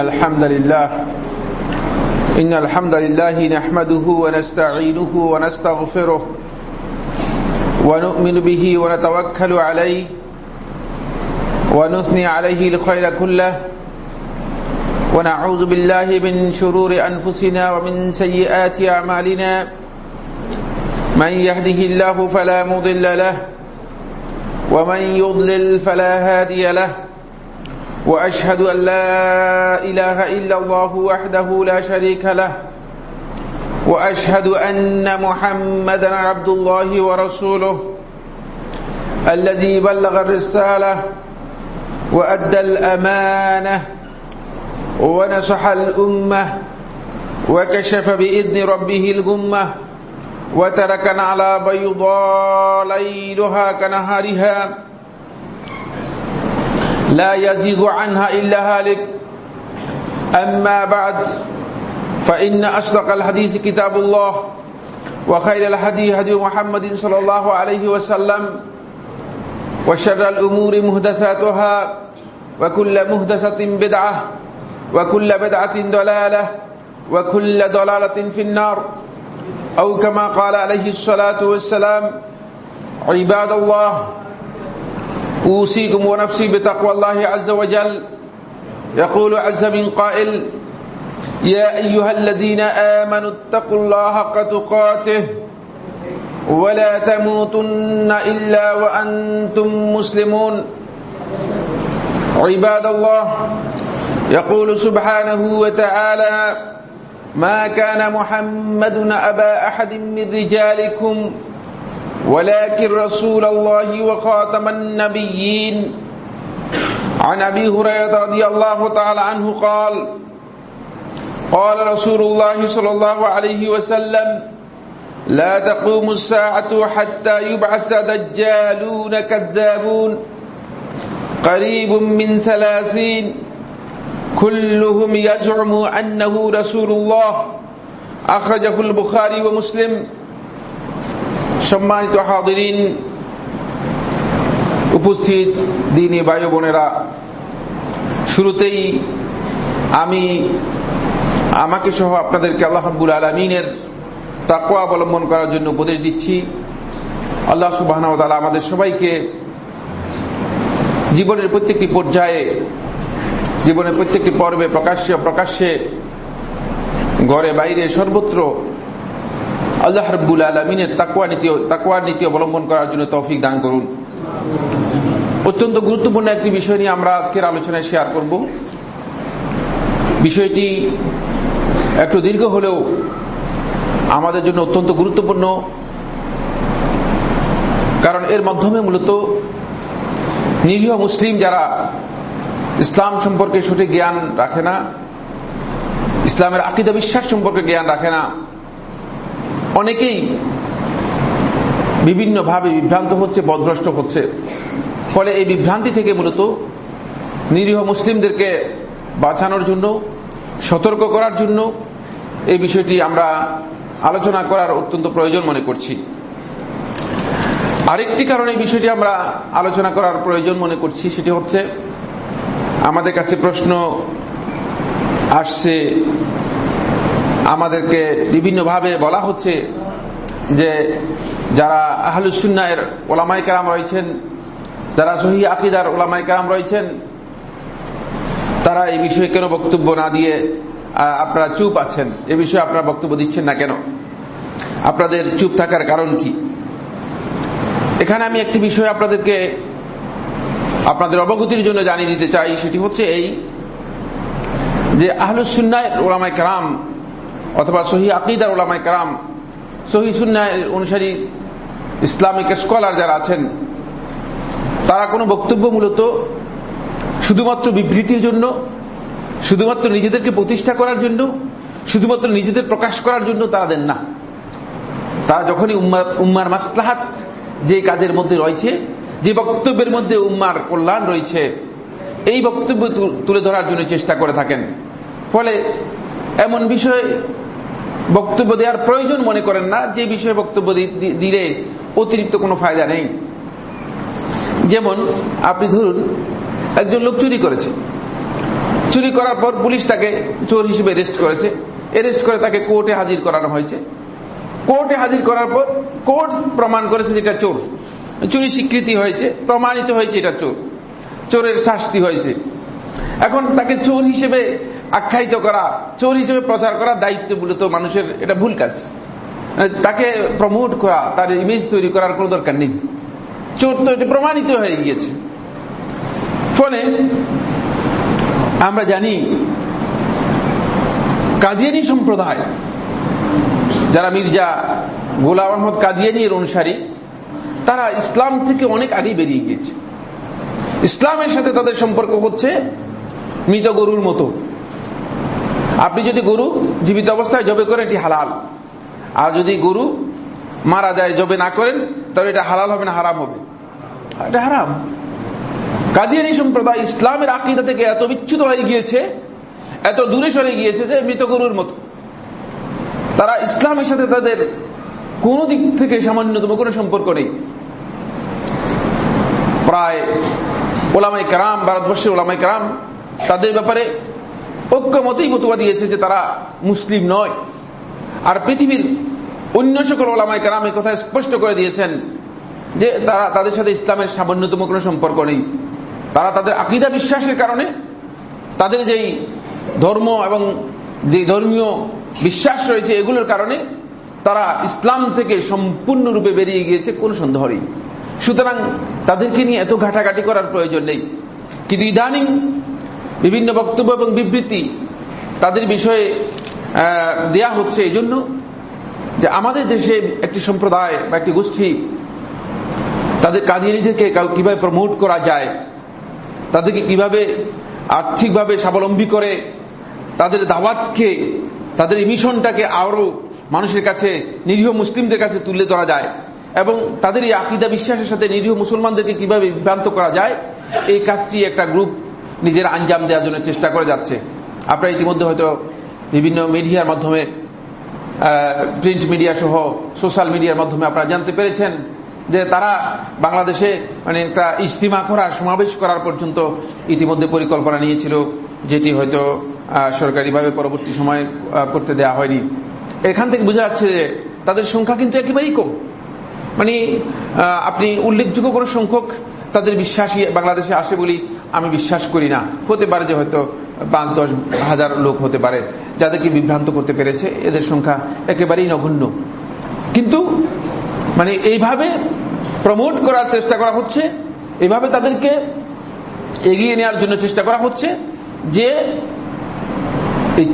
الحمد لله. إن الحمد لله نحمده ونستعينه ونستغفره ونؤمن به ونتوكل عليه ونثني عليه الخير كله. ونعوذ بالله من شرور أنفسنا ومن سيئات أعمالنا. من يهده الله فلا مضل له ومن يضلل فلا هادي له. وأشهد أن لا إله إلا الله وحده لا شريك له وأشهد أن محمدا عبد الله ورسوله الذي بلغ الرسالة وأدى الأمانة ونصح الأمة وكشف بإذن ربه الغمة وتركنا على بيضاء ليلها كنهارها. لا يزيغ عنها إلا هالك. أما بعد فإن أصدق الحديث كتاب الله وخير الهدي هدي محمد صلى الله عليه وسلم وشر الأمور مهدساتها وكل مهدسة بدعة وكل بدعة ضلالة وكل ضلالة في النار. أو كما قال عليه الصلاة والسلام عباد الله أوصيكم ونفسي بتقوى الله عز وجل. يقول عز من قائل يا أيها الذين آمنوا اتقوا الله حق تقاته ولا تموتن إلا وأنتم مسلمون. عباد الله يقول سبحانه وتعالى ما كان محمد أبا أحد من رجالكم ولكن رسول الله وخاتم النبيين. عن أبي هريرة رضي الله تعالى عنه قال قال رسول الله صلى الله عليه وسلم لا تقوم الساعة حتى يبعث دجالون كذابون. قريب من ثلاثين. كلهم يزعم أنه رسول الله. أخرجه البخاري ومسلم. সম্মানিত হাদিরিন উপস্থিত দিনী বায়ু বোনেরা, শুরুতেই আমি আমাকে সহ আপনাদেরকে আল্লাহ হাব্বুল আলমিনের তাকুয়া অবলম্বন করার জন্য উপদেশ দিচ্ছি। আল্লাহ সুবাহ আমাদের সবাইকে জীবনের প্রত্যেকটি পর্যায়ে, জীবনের প্রত্যেকটি পর্বে প্রকাশ্যে প্রকাশ্যে ঘরে বাইরে সর্বত্র আল্লাহ রব্বুল আলমিনের তাকুয়া নীতি তাকুয়ার নীতি অবলম্বন করার জন্য তৌফিক দান করুন। অত্যন্ত গুরুত্বপূর্ণ একটি বিষয় নিয়ে আমরা আজকের আলোচনায় শেয়ার করব। বিষয়টি একটু দীর্ঘ হলেও আমাদের জন্য অত্যন্ত গুরুত্বপূর্ণ। কারণ এর মাধ্যমে মূলত নিরীহ মুসলিম যারা ইসলাম সম্পর্কে সঠিক জ্ঞান রাখে না, ইসলামের আকিদা বিশ্বাস সম্পর্কে জ্ঞান রাখে না অনেকেই বিভিন্নভাবে বিভ্রান্ত হচ্ছে বদ্রষ্ট হচ্ছে। ফলে এই বিভ্রান্তি থেকে মূলত নিরীহ মুসলিমদেরকে বাঁচানোর জন্য, সতর্ক করার জন্য এই বিষয়টি আমরা আলোচনা করার অত্যন্ত প্রয়োজন মনে করছি। আরেকটি কারণে বিষয়টি আমরা আলোচনা করার প্রয়োজন মনে করছি, সেটি হচ্ছে আমাদের কাছে প্রশ্ন আসছে আমাদেরকে বিভিন্নভাবে বলা হচ্ছে যে যারা আহলুসুন্নায়ের ওলামাই কারাম রয়েছেন, যারা সহি আকিদার ওলামাই কারাম রয়েছেন, তারা এই বিষয়ে কেন বক্তব্য না দিয়ে আপনারা চুপ আছেন? এ বিষয়ে আপনারা বক্তব্য দিচ্ছেন না কেন? আপনাদের চুপ থাকার কারণ কি? এখানে আমি একটি বিষয় আপনাদেরকে, আপনাদের অবগতির জন্য জানিয়ে দিতে চাই, সেটি হচ্ছে এই যে আহলুসুন্নায়ের ওলামাই কারাম অথবা সহি আকিদার ওলামাই কারাম, সহি সুন্নায় অনুসারী ইসলামিক স্কলার যারা আছেন, তারা কোনো বক্তব্য মূলত শুধুমাত্র বিবৃতির জন্য, শুধুমাত্র নিজেদেরকে প্রতিষ্ঠা করার জন্য, শুধুমাত্র নিজেদের প্রকাশ করার জন্য তারা দেন না। তারা যখনই উম্মার মাসলাহাত যে কাজের মধ্যে রয়েছে, যে বক্তব্যের মধ্যে উম্মার কল্যাণ রয়েছে, এই বক্তব্য তুলে ধরার জন্য চেষ্টা করে থাকেন। ফলে এমন বিষয়ে বক্তব্য দেওয়ার প্রয়োজন মনে করেন না, যে বিষয়ে বক্তব্য দিলে অতিরিক্ত কোনো ফায়দা নেই। যেমন আপনি ধরুন, একজন লোক চুরি করেছে। চুরি করার পর পুলিশ তাকে চোর হিসেবে অ্যারেস্ট করেছে। অ্যারেস্ট করে তাকে কোর্টে হাজির করানো হয়েছে। কোর্টে হাজির করার পর কোর্ট প্রমাণ করেছে যেটা চোর। চুরি স্বীকৃতি হয়েছে, প্রমাণিত হয়েছে এটা চোর। চোরের শাস্তি হয়েছে। এখন তাকে চোর হিসেবে আখ্যায়িত করা, চোর হিসেবে প্রচার করা দায়িত্ব মূলত মানুষের, এটা ভুল কাজ। তাকে প্রমোট করা, তার ইমেজ তৈরি করার কোনো দরকার নেই। চোর তো এটা প্রমাণিত হয়ে গিয়েছে। ফলে, আমরা জানি, কাদিয়ানি সম্প্রদায়, যারা মির্জা গোলাম আহমদ কাদিয়ানির অনুসারী, তারা ইসলাম থেকে অনেক আগেই বেরিয়ে গিয়েছে। ইসলামের সাথে তাদের সম্পর্ক হচ্ছে মৃত গরুর মতো। আপনি যদি গরু জীবিত অবস্থায় জবে করেন, এটি হালাল। আর যদি গরু মারা যায়, জবে না করেন, তাহলে এটা হালাল হবে না হারাম হবে? এটা হারাম। কাদিয়ানি সম্প্রদায় ইসলামের আকৃতা থেকে এত বিচ্ছুত হয়ে গিয়েছে, এত দূরে সরে গিয়েছে যে মৃত গরুর মতো। তারা ইসলামের সাথে তাদের কোন দিক থেকে সামান্যতম কোনো সম্পর্ক নেই। প্রায় ওলামাই কারাম, ভারতবর্ষের ওলামাই কারাম, তাদের ব্যাপারে ঐক্যমতেই বতুয়া দিয়েছে যে তারা মুসলিম নয়। আর পৃথিবীর অন্য সকল ওলামায় কারাম এই কথা স্পষ্ট করে দিয়েছেন যে তারা তাদের সাথে ইসলামের সামান্যতম কোনো সম্পর্ক নেই। তারা তাদের আকিদা বিশ্বাসের কারণে তাদের যেই ধর্ম এবং যে ধর্মীয় বিশ্বাস রয়েছে এগুলোর কারণে তারা ইসলাম থেকে সম্পূর্ণরূপে বেরিয়ে গিয়েছে, কোন সন্দেহ নেই। সুতরাং তাদেরকে নিয়ে এত ঘাটাঘাটি করার প্রয়োজন নেই। কিন্তু ইদানিং বিভিন্ন বক্তব্য এবং বিবৃতি তাদের বিষয়ে দেয়া হচ্ছে এই জন্য যে আমাদের দেশে একটি সম্প্রদায় বা একটি গোষ্ঠী তাদের কাদিয়ানিদেরকে কীভাবে প্রমোট করা যায়, তাদেরকে কীভাবে আর্থিকভাবে স্বাবলম্বী করে, তাদের দাওয়াতকে, তাদের মিশনটাকে আরও মানুষের কাছে, নিরীহ মুসলিমদের কাছে তুলে ধরা যায় এবং তাদের এই আকিদা বিশ্বাসের সাথে নিরীহ মুসলমানদেরকে কীভাবে বিভ্রান্ত করা যায়, এই কাজটি একটা গ্রুপ নিজের আঞ্জাম দেওয়ার জন্য চেষ্টা করে যাচ্ছে। আপনারা ইতিমধ্যে হয়তো বিভিন্ন মিডিয়ার মাধ্যমে প্রিন্ট মিডিয়া সহ সোশ্যাল মিডিয়ার মাধ্যমে আপনারা জানতে পেরেছেন যে তারা বাংলাদেশে মানে একটা ইজতিমা করার, সমাবেশ করার পর্যন্ত ইতিমধ্যে পরিকল্পনা নিয়েছিল, যেটি হয়তো সরকারিভাবে পরবর্তী সময় করতে দেয়া হয়নি। এখান থেকে বোঝা যাচ্ছে যে তাদের সংখ্যা কিন্তু একেবারেই কম। মানে আপনি উল্লেখযোগ্য কোন সংখ্যক তাদের বিশ্বাসী বাংলাদেশে আসে বলি আমি বিশ্বাস করি না। হতে পারে যে হয়তো পাঁচ, দশ হাজার লোক হতে পারে যাদেরকে বিভ্রান্ত করতে পেরেছে। এদের সংখ্যা একেবারেই নগণ্য। কিন্তু মানে এইভাবে প্রমোট করার চেষ্টা করা হচ্ছে, এইভাবে তাদেরকে এগিয়ে নেওয়ার জন্য চেষ্টা করা হচ্ছে যে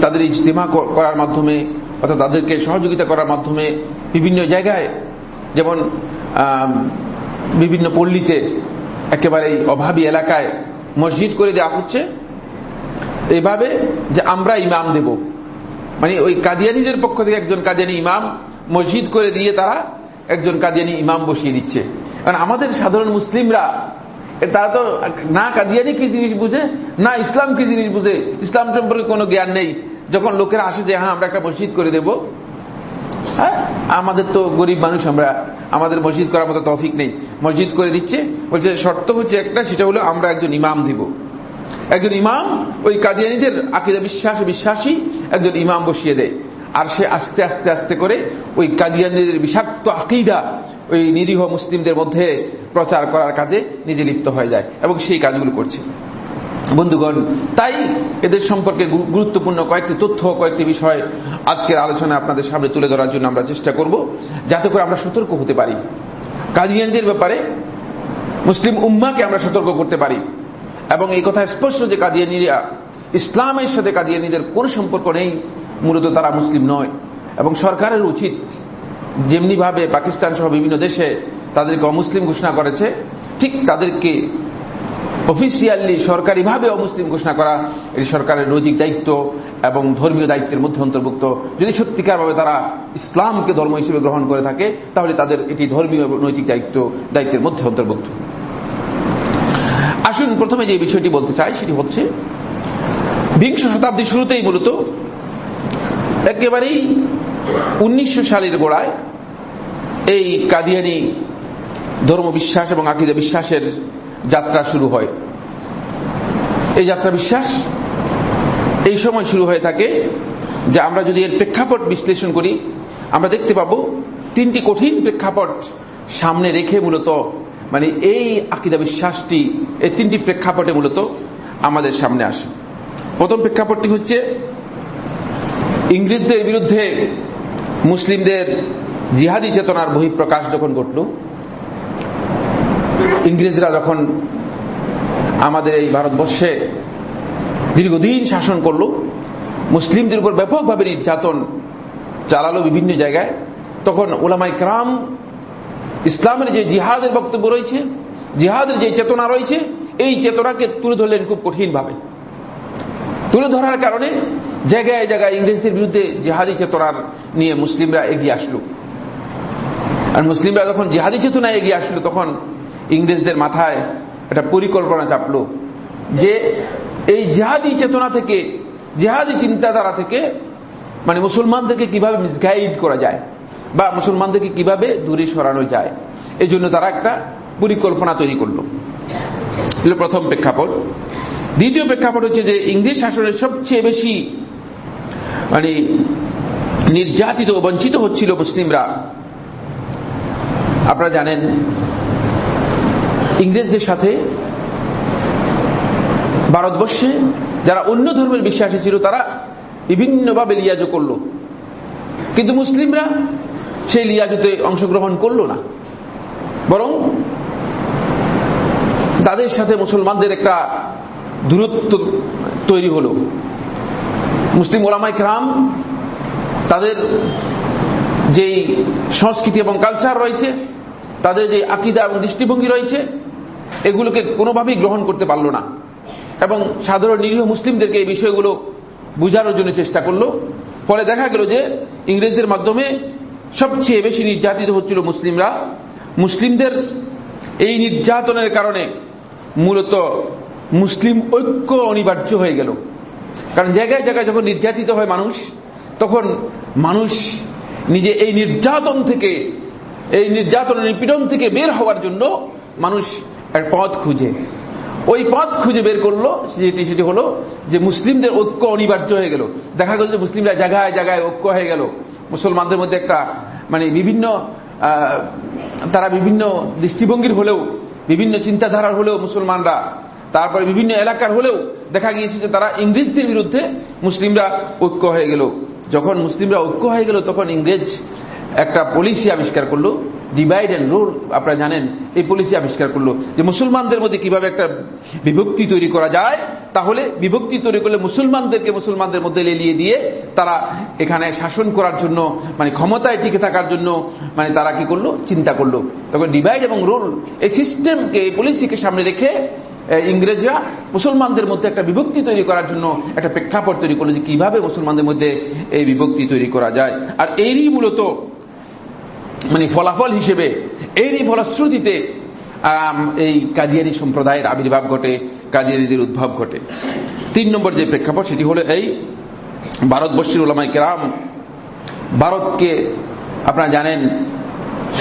তাদের ইজতেমা করার মাধ্যমে অর্থাৎ তাদেরকে সহযোগিতা করার মাধ্যমে বিভিন্ন জায়গায়, যেমন বিভিন্ন পল্লীতে একেবারে অভাবী এলাকায় মসজিদ করে দেওয়া হচ্ছে, এভাবে যে আমরা ইমাম দেব। মানে ওই কাদিয়ানিদের পক্ষ থেকে একজন কাদিয়ানি ইমাম মসজিদ করে দিয়ে তারা একজন কাদিয়ানি ইমাম বসিয়ে দিচ্ছে। কারণ আমাদের সাধারণ মুসলিমরা তারা তো না কাদিয়ানি কি জিনিস বুঝে, না ইসলাম কি জিনিস বুঝে, ইসলাম সম্পর্কে কোনো জ্ঞান নেই। যখন লোকেরা আসে যে হ্যাঁ আমরা একটা মসজিদ করে দেব হ্যাঁ? আমাদের তো গরিব মানুষ, আমরা আমাদের মসজিদ করার মতো তফিক নেই। মসজিদ করে দিচ্ছে, বলছে শর্ত হচ্ছে একটা, সেটা হলো আমরা একজন ইমাম দিব। একজন ইমাম ওই কাদিয়ানিদের আকিদা বিশ্বাসে, বিশ্বাসী একজন ইমাম বসিয়ে দেয়। আর সে আস্তে আস্তে আস্তে করে ওই কাদিয়ানিদের বিষাক্ত আকিদা, ওই নিরীহ মুসলিমদের মধ্যে প্রচার করার কাজে নিজে লিপ্ত হয়ে যায় এবং সেই কাজগুলো করছে। বন্ধুগণ, তাই এদের সম্পর্কে গুরুত্বপূর্ণ কয়েকটি তথ্য, কয়েকটি বিষয় আজকের আলোচনা আপনাদের সামনে তুলে ধরার জন্য আমরা চেষ্টা করব, যাতে করে আমরা সতর্ক হতে পারি। কাদিয়ানিদের ব্যাপারে মুসলিম উম্মাকে আমরা সতর্ক করতে পারি। এবং এই কথা স্পষ্ট যে কাদিয়ানিরা ইসলামের সাথে কাদিয়ানিদের কোন সম্পর্ক নেই, মূলত তারা মুসলিম নয়। এবং সরকারের উচিত যেমনি ভাবে পাকিস্তান সহ বিভিন্ন দেশে তাদেরকে অমুসলিম ঘোষণা করেছে, ঠিক তাদেরকে অফিসিয়ালি সরকারিভাবে অমুসলিম ঘোষণা করা, এটি সরকারের নৈতিক দায়িত্ব এবং ধর্মীয় দায়িত্বের মধ্যে অন্তর্ভুক্ত। যদি সত্যিকারভাবে তারা ইসলামকে ধর্ম হিসেবে গ্রহণ করে থাকে, তাহলে তাদের এটি ধর্মীয় এবং নৈতিক দায়িত্ব, দায়িত্বের মধ্যে অন্তর্ভুক্ত। আসুন প্রথমে যে বিষয়টি বলতে চাই, সেটি হচ্ছে, বিংশ শতাব্দীর শুরুতেই মূলত একেবারেই উনিশশো সালের গোড়ায় এই কাদিয়ানি ধর্ম বিশ্বাস এবং আকিদা বিশ্বাসের যাত্রা শুরু হয়। এই যাত্রা বিশ্বাস এই সময় শুরু হয়ে থাকে যে আমরা যদি এর প্রেক্ষাপট বিশ্লেষণ করি, আমরা দেখতে পাব তিনটি কঠিন প্রেক্ষাপট সামনে রেখে মূলত মানে এই আকিদা বিশ্বাসটি, এই তিনটি প্রেক্ষাপটে মূলত আমাদের সামনে আসে। প্রথম প্রেক্ষাপটটি হচ্ছে, ইংরেজদের বিরুদ্ধে মুসলিমদের জিহাদি চেতনার বহিঃপ্রকাশ যখন ঘটল ইংরেজরা যখন আমাদের এই ভারতবর্ষে দীর্ঘদিন শাসন করল, মুসলিমদের উপর ব্যাপকভাবে নির্যাতন চালালো বিভিন্ন জায়গায়, তখন ওলামাই ক্রাম ইসলামের যে জিহাদের বক্তব্য রয়েছে, জিহাদের যে চেতনা রয়েছে, এই চেতনাকে তুলে ধরলেন খুব কঠিনভাবে। তুলে ধরার কারণে জায়গায় জায়গায় ইংরেজদের বিরুদ্ধে জেহাদি চেতনার নিয়ে মুসলিমরা এগিয়ে আসলো। আর মুসলিমরা যখন জেহাদি চেতনায় এগিয়ে আসলো, তখন ইংরেজদের মাথায় একটা পরিকল্পনা চাপলো যে এই জেহাদি চেতনা থেকে, জেহাদি চিন্তাধারা থেকে মানে মুসলমানদেরকে কীভাবে মিসগাইড করা যায় বা মুসলমানদেরকে কীভাবে দূরে সরানো যায় এই জন্য তারা একটা পরিকল্পনা তৈরি করল। প্রথম প্রেক্ষাপট। দ্বিতীয় প্রেক্ষাপট হচ্ছে যে ইংরেজ শাসনের সবচেয়ে বেশি মানে নির্যাতিত বঞ্চিত হচ্ছিল মুসলিমরা। আপনারা জানেন ইংরেজদের সাথে ভারতবর্ষে যারা অন্য ধর্মের বিশ্বাসী ছিল, তারা বিভিন্নভাবে লিয়াজ করল। কিন্তু মুসলিমরা সেই লিয়াজতে অংশগ্রহণ করল না। বরং তাদের সাথে মুসলমানদের একটা দূরত্ব তৈরি হল। মুসলিম ওলামাই ক্রাম তাদের যেই সংস্কৃতি এবং কালচার রয়েছে, তাদের যে আকিদা এবং দৃষ্টিভঙ্গি রয়েছে এগুলোকে কোনোভাবেই গ্রহণ করতে পারল না। এবং সাধারণ নিরীহ মুসলিমদেরকে এই বিষয়গুলো বুঝানোর জন্য চেষ্টা করল। ফলে দেখা গেল যে ইংরেজদের মাধ্যমে সবচেয়ে বেশি নির্যাতিত হচ্ছিল মুসলিমরা। মুসলিমদের এই নির্যাতনের কারণে মূলত মুসলিম ঐক্য অনিবার্য হয়ে গেল। কারণ জায়গায় জায়গায় যখন নির্যাতিত হয় মানুষ, তখন মানুষ নিজে এই নির্যাতন থেকে, এই নির্যাতন নিপীড়ন থেকে বের হওয়ার জন্য মানুষ এক পথ খুঁজে। ওই পথ খুঁজে বের করল যেটি সেটি হলো যে মুসলিমদের ঐক্য অনিবার্য হয়ে গেল। দেখা গেল যে মুসলিমরা জায়গায় জায়গায় ঐক্য হয়ে গেল। মুসলমানদের মধ্যে একটা মানে বিভিন্ন তারা বিভিন্ন দৃষ্টিভঙ্গির হলেও, বিভিন্ন চিন্তাধারার হলেও মুসলমানরা, তারপরে বিভিন্ন এলাকার হলেও দেখা গিয়েছে যে তারা ইংরেজদের বিরুদ্ধে মুসলিমরা ঐক্য হয়ে গেল। যখন মুসলিমরা ঐক্য হয়ে গেল, তখন ইংরেজ একটা পলিসি আবিষ্কার করল ডিভাইড অ্যান্ড রুল আপনারা জানেন, এই পলিসি আবিষ্কার করল। যে মুসলমানদের মধ্যে কীভাবে একটা বিভক্তি তৈরি করা যায়, তাহলে বিভক্তি তৈরি করলে মুসলমানদেরকে মুসলমানদের মধ্যে লেলিয়ে দিয়ে তারা এখানে শাসন করার জন্য মানে ক্ষমতায় টিকে থাকার জন্য মানে তারা কি করল? চিন্তা করল। তখন ডিভাইড এবং রুল এই সিস্টেমকে এই পলিসিকে সামনে রেখে ইংরেজরা মুসলমানদের মধ্যে একটা বিভক্তি তৈরি করার জন্য একটা প্রেক্ষাপট তৈরি করল যে কীভাবে মুসলমানদের মধ্যে এই বিভক্তি তৈরি করা যায়। আর এরই মূলত মানে ফলাফল হিসেবে, এরই ফলশ্রুতিতে এই কাদিয়ানি সম্প্রদায়ের আবির্ভাব ঘটে, কাদিয়ানিদের উদ্ভব ঘটে। তিন নম্বর যে প্রেক্ষাপট, সেটি হলো এই, ভারতবর্ষের ওলামাই কেরাম, ভারতকে আপনারা জানেন,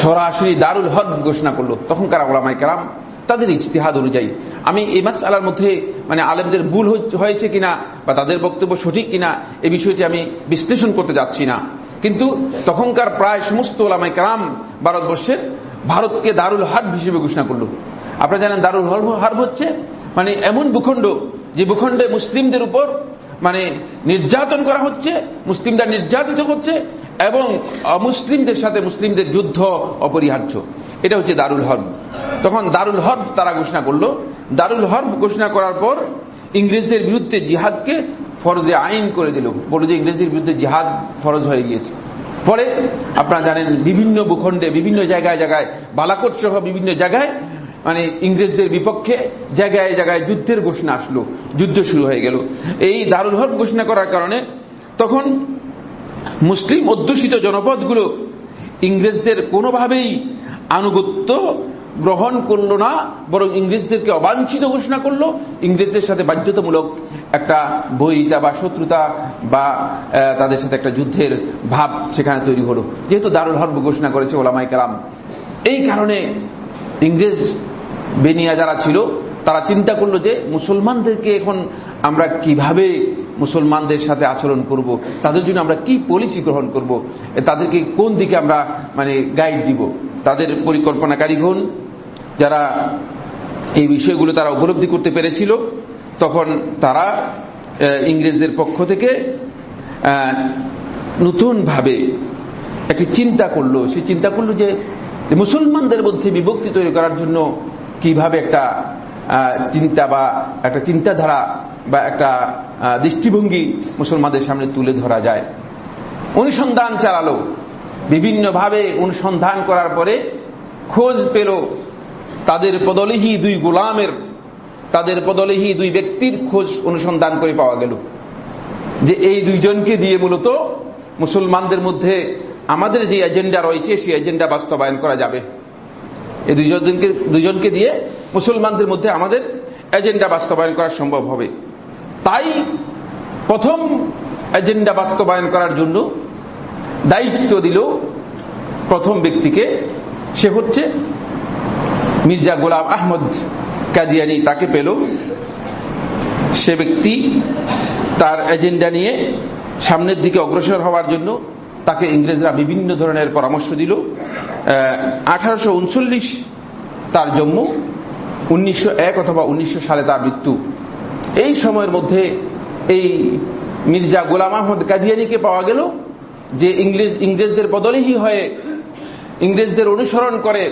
সরাসরি দারুল হক ঘোষণা করল। তখনকার ওলামাই কেরাম, তাদের ইজতিহাদ অনুযায়ী। আমি এই মাস আলার মধ্যে মানে আলেমদের ভুল হয়েছে কিনা, বা তাদের বক্তব্য সঠিক কিনা এই বিষয়টি আমি বিশ্লেষণ করতে যাচ্ছি না। কিন্তু তখনকার প্রায় সমস্ত ওলামাই কালাম ভারতবর্ষের ভারতকে দারুল হার্ব হিসেবে ঘোষণা করল। আপনারা জানেন দারুল হার্ব হচ্ছে মানে এমন ভূখণ্ড যে ভূখণ্ডে মুসলিমদের উপর মানে নির্যাতন করা হচ্ছে, মুসলিমরা নির্যাতিত হচ্ছে এবং অমুসলিমদের সাথে মুসলিমদের যুদ্ধ অপরিহার্য। এটা হচ্ছে দারুল হর্ব। তখন দারুল হর্ব তারা ঘোষণা করল। দারুল হর্ব ঘোষণা করার পর ইংরেজদের বিরুদ্ধে জিহাদকে ফরজে আইন করে দিল। যে ইংরেজদের বিরুদ্ধে জিহাদ ফরজ হয়ে গিয়েছে। পরে আপনারা জানেন বিভিন্ন ভূখণ্ডে, বিভিন্ন জায়গায় জায়গায় বালাকোট সহ বিভিন্ন জায়গায় মানে ইংরেজদের বিপক্ষে জায়গায় জায়গায় যুদ্ধের ঘোষণা আসলো। যুদ্ধ শুরু হয়ে গেল। এই দারুল হক ঘোষণা করার কারণে তখন মুসলিম অধ্যুষিত জনপদগুলো ইংরেজদের কোনোভাবেই আনুগত্য গ্রহণ করল না, বরং ইংরেজদেরকে অবাঞ্ছিত ঘোষণা করল। ইংরেজদের সাথে বাধ্যতামূলক একটা বৈরিতা বা শত্রুতা বা তাদের সাথে একটা যুদ্ধের ভাব সেখানে তৈরি হলো। যেহেতু দারুল হর্ব ঘোষণা করেছে ওলামাই কালাম এই কারণে ইংরেজ বেনিয়া যারা ছিল, তারা চিন্তা করল যে মুসলমানদেরকে এখন আমরা কীভাবে মুসলমানদের সাথে আচরণ করব, তাদের জন্য আমরা কি পলিসি গ্রহণ করব তাদেরকে কোন দিকে আমরা মানে গাইড দিব? তাদের পরিকল্পনাকারী পরিকল্পনাকারীগণ যারা এই বিষয়গুলো তারা উপলব্ধি করতে পেরেছিল, তখন তারা ইংরেজদের পক্ষ থেকে নতুনভাবে একটি চিন্তা করল। সে চিন্তা করল যে মুসলমানদের মধ্যে বিভক্তি তৈরি করার জন্য কীভাবে একটা চিন্তা বা একটা চিন্তাধারা বা একটা দৃষ্টিভঙ্গি মুসলমানদের সামনে তুলে ধরা যায়। অনুসন্ধান চালালো। বিভিন্নভাবে অনুসন্ধান করার পরে খোঁজ পেল তাদের পদলিহি দুই গোলামের, তাদের পদলিহি দুই ব্যক্তির খোঁজ অনুসন্ধান করে পাওয়া গেল। যে এই দুইজনকে দিয়ে মূলত মুসলমানদের মধ্যে আমাদের যে এজেন্ডা রয়েছে, সেই এজেন্ডা বাস্তবায়ন করা যাবে। এই দুইজনকে দুইজনকে দিয়ে মুসলমানদের মধ্যে আমাদের এজেন্ডা বাস্তবায়ন করা সম্ভব হবে। তাই প্রথম এজেন্ডা বাস্তবায়ন করার জন্য দায়িত্ব দিল প্রথম ব্যক্তিকে, সে হচ্ছে মির্জা গোলাম আহমদ কাদিয়ানি তাকে পেল। সে ব্যক্তি তার এজেন্ডা নিয়ে সামনের দিকে অগ্রসর হওয়ার জন্য তাকে ইংরেজরা বিভিন্ন ধরনের পরামর্শ দিল। আঠারোশো উনচল্লিশ তার জন্ম, উনিশশো এক অথবা উনিশশো সালে তার মৃত্যু। এই সময়ের মধ্যে এই মির্জা গোলাম আহমদ কাদিয়ানিকে পাওয়া গেল যে ইংরেজ, ইংরেজদের বদলেই হয়ে ইংরেজদের অনুসরণ করে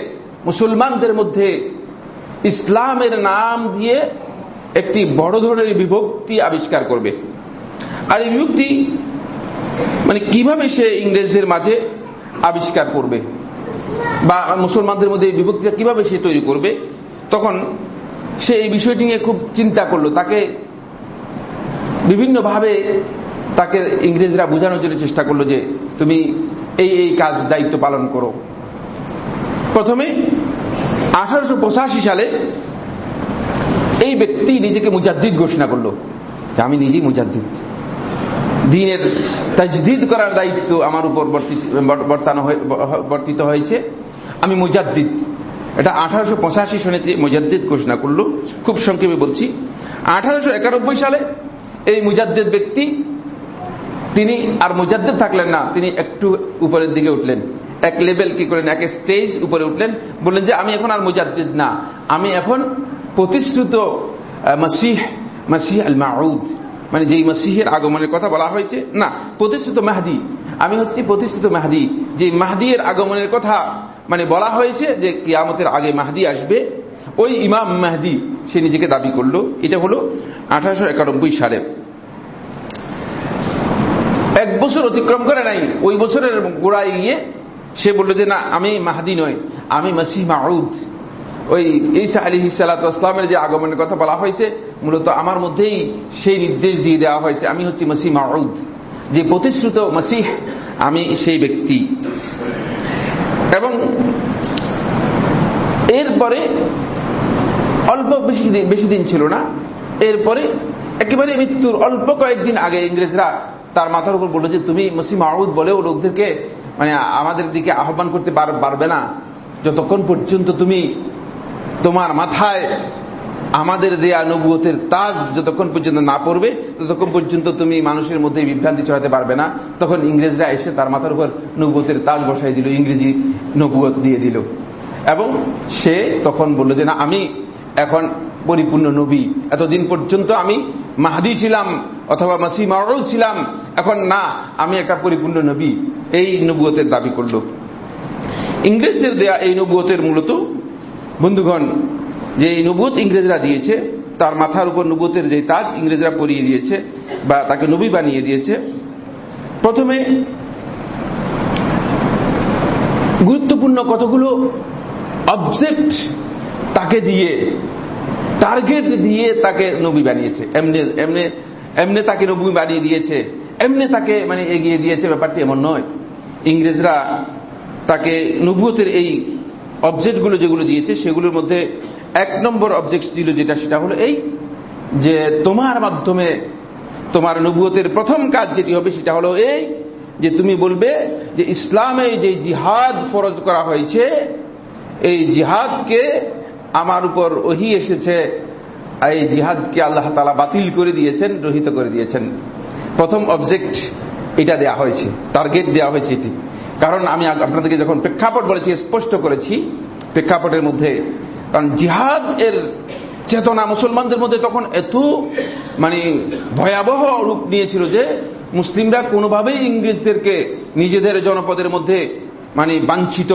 মুসলমানদের মধ্যে ইসলামের নাম দিয়ে একটি বড় ধরনের বিভক্তি আবিষ্কার করবে। আর এই বিভক্তি মানে কীভাবে সে ইংরেজদের মাঝে আবিষ্কার করবে? বা মুসলমানদের মধ্যে এই বিভক্তিটা কীভাবে সে তৈরি করবে? তখন সে এই বিষয়টি নিয়ে খুব চিন্তা করল। তাকে বিভিন্নভাবে তাকে ইংরেজরা বোঝানোর জন্য চেষ্টা করল যে, তুমি এই এই কাজ দায়িত্ব পালন করো। প্রথমে আঠারোশো পঁচাশি সালে এই ব্যক্তি নিজেকে মুজাদ্দিদ ঘোষণা করল আমি নিজেই মুজাদ্দিদ। দিনের তাজদিদ করার দায়িত্ব আমার উপর বর্তিত হয়েছে। আমি মুজাদ্দিদ। এটা আঠারোশো পঁচাশি সনেতে মুজাদ্দিদ ঘোষণা করল, খুব সংক্ষেপে বলছি। আঠারোশো একানব্বই সালে এই মুজাদ্দিদ ব্যক্তি, তিনি আর মুজাদ্দিদ থাকলেন না, তিনি একটু উপরের দিকে উঠলেন। এক লেভেল কি করেন, এক স্টেজ উপরে উঠলেন, বললেন যে আমি এখন আর মুজাদ্দিদ না, আমি এখন প্রতিশ্রুত মাসিহ মাসিহ আল মাউদ মানে যেই মাসিহের আগমনের কথা বলা হয়েছে, না প্রতিষ্ঠিত মাহাদি, আমি হচ্ছি প্রতিষ্ঠিত মাহাদি যে মাহাদির আগমনের কথা মানে বলা হয়েছে যে কিয়ামতের আগে মাহাদি আসবে, ওই ইমাম মাহাদি, সে নিজেকে দাবি করল, এটা হলো আঠারোশো একানব্বই সালে। এক বছর অতিক্রম করে নাই, ওই বছরের গোড়ায় গিয়ে সে বলল যে, না, আমি মাহাদি নয় আমি মাসিহ মাউদ। ওই ঈসা আলী সালাতামের যে আগমনের কথা বলা হয়েছে, মূলত আমার মধ্যেই সেই নির্দেশ দিয়ে দেওয়া হয়েছে, আমি হচ্ছি মাসি মাউদ। যে প্রতিশ্রুত মাসিহ, আমি সেই ব্যক্তি। এবং এরপরে অল্প বেশি বেশি দিন ছিল না, এরপরে একেবারে মৃত্যুর অল্প কয়েকদিন আগে ইংরেজরা তার মাথার উপর বলল যে, তুমি মসিম মাহমুদ বলেও লোকদেরকে মানে আমাদের দিকে আহ্বান করতে পারবে না। যতক্ষণ পর্যন্ত তুমি তোমার মাথায় আমাদের দেয়া নবুয়তের তাজ যতক্ষণ পর্যন্ত না পড়বে, ততক্ষণ পর্যন্ত তুমি মানুষের মধ্যে বিভ্রান্তি চড়াতে পারবে না। তখন ইংরেজরা এসে তার মাথার উপর নবুয়তের তাজ বসাই দিল, ইংরেজি নবুয়ত দিয়ে দিল। এবং সে তখন বলল যে, না, আমি এখন পরিপূর্ণ নবী। এতদিন পর্যন্ত আমি মাহাদি ছিলাম অথবা মাসি মারও ছিলাম। এখন না, আমি একটা পরিপূর্ণ নবী। এই নবুয়তের দাবি করল। ইংরেজদের দেয়া এই নবুয়তের মূলত বন্ধুগণ, যে এই নবুত ইংরেজরা দিয়েছে, তার মাথার উপর নবুতের যে তাজ ইংরেজরা পরিয়ে দিয়েছে বা তাকে নবী বানিয়ে দিয়েছে, প্রথমে গুরুত্বপূর্ণ কতগুলো অবজেক্ট তাকে দিয়ে টার্গেট দিয়ে তাকে নবী বানিয়েছে। এমনি এমনি এমনি তাকে নবী বানিয়ে দিয়েছে। এমনি তাকে মানে এগিয়ে দিয়েছে, ব্যাপারটি এমন নয়। ইংরেজরা তাকে নবুয়তের এই অবজেক্টগুলো যেগুলো দিয়েছে, সেগুলোর মধ্যে এক নম্বর অবজেক্ট ছিল যেটা, সেটা হলো এই যে তোমার মাধ্যমে তোমার নবুয়তের প্রথম কাজ যেটি হবে, সেটা হলো এই যে তুমি বলবে যে ইসলামে যে জিহাদ ফরজ করা হয়েছে, এই জিহাদকে আমার উপর ওহি এসেছে। এই জিহাদকে আল্লাহ তালা বাতিল করে দিয়েছেন, রহিত করে দিয়েছেন। প্রথম অবজেক্ট এটা দেয়া হয়েছে টার্গেট দেওয়া হয়েছে এটি। কারণ আমি আপনাদেরকে যখন প্রেক্ষাপট বলেছি, স্পষ্ট করেছি প্রেক্ষাপটের মধ্যে। কারণ জিহাদ এর চেতনা মুসলমানদের মধ্যে তখন এত মানে ভয়াবহ রূপ নিয়েছিল যে, মুসলিমরা কোনোভাবেই ইংরেজদেরকে নিজেদের জনপদের মধ্যে মানে বাঞ্ছিত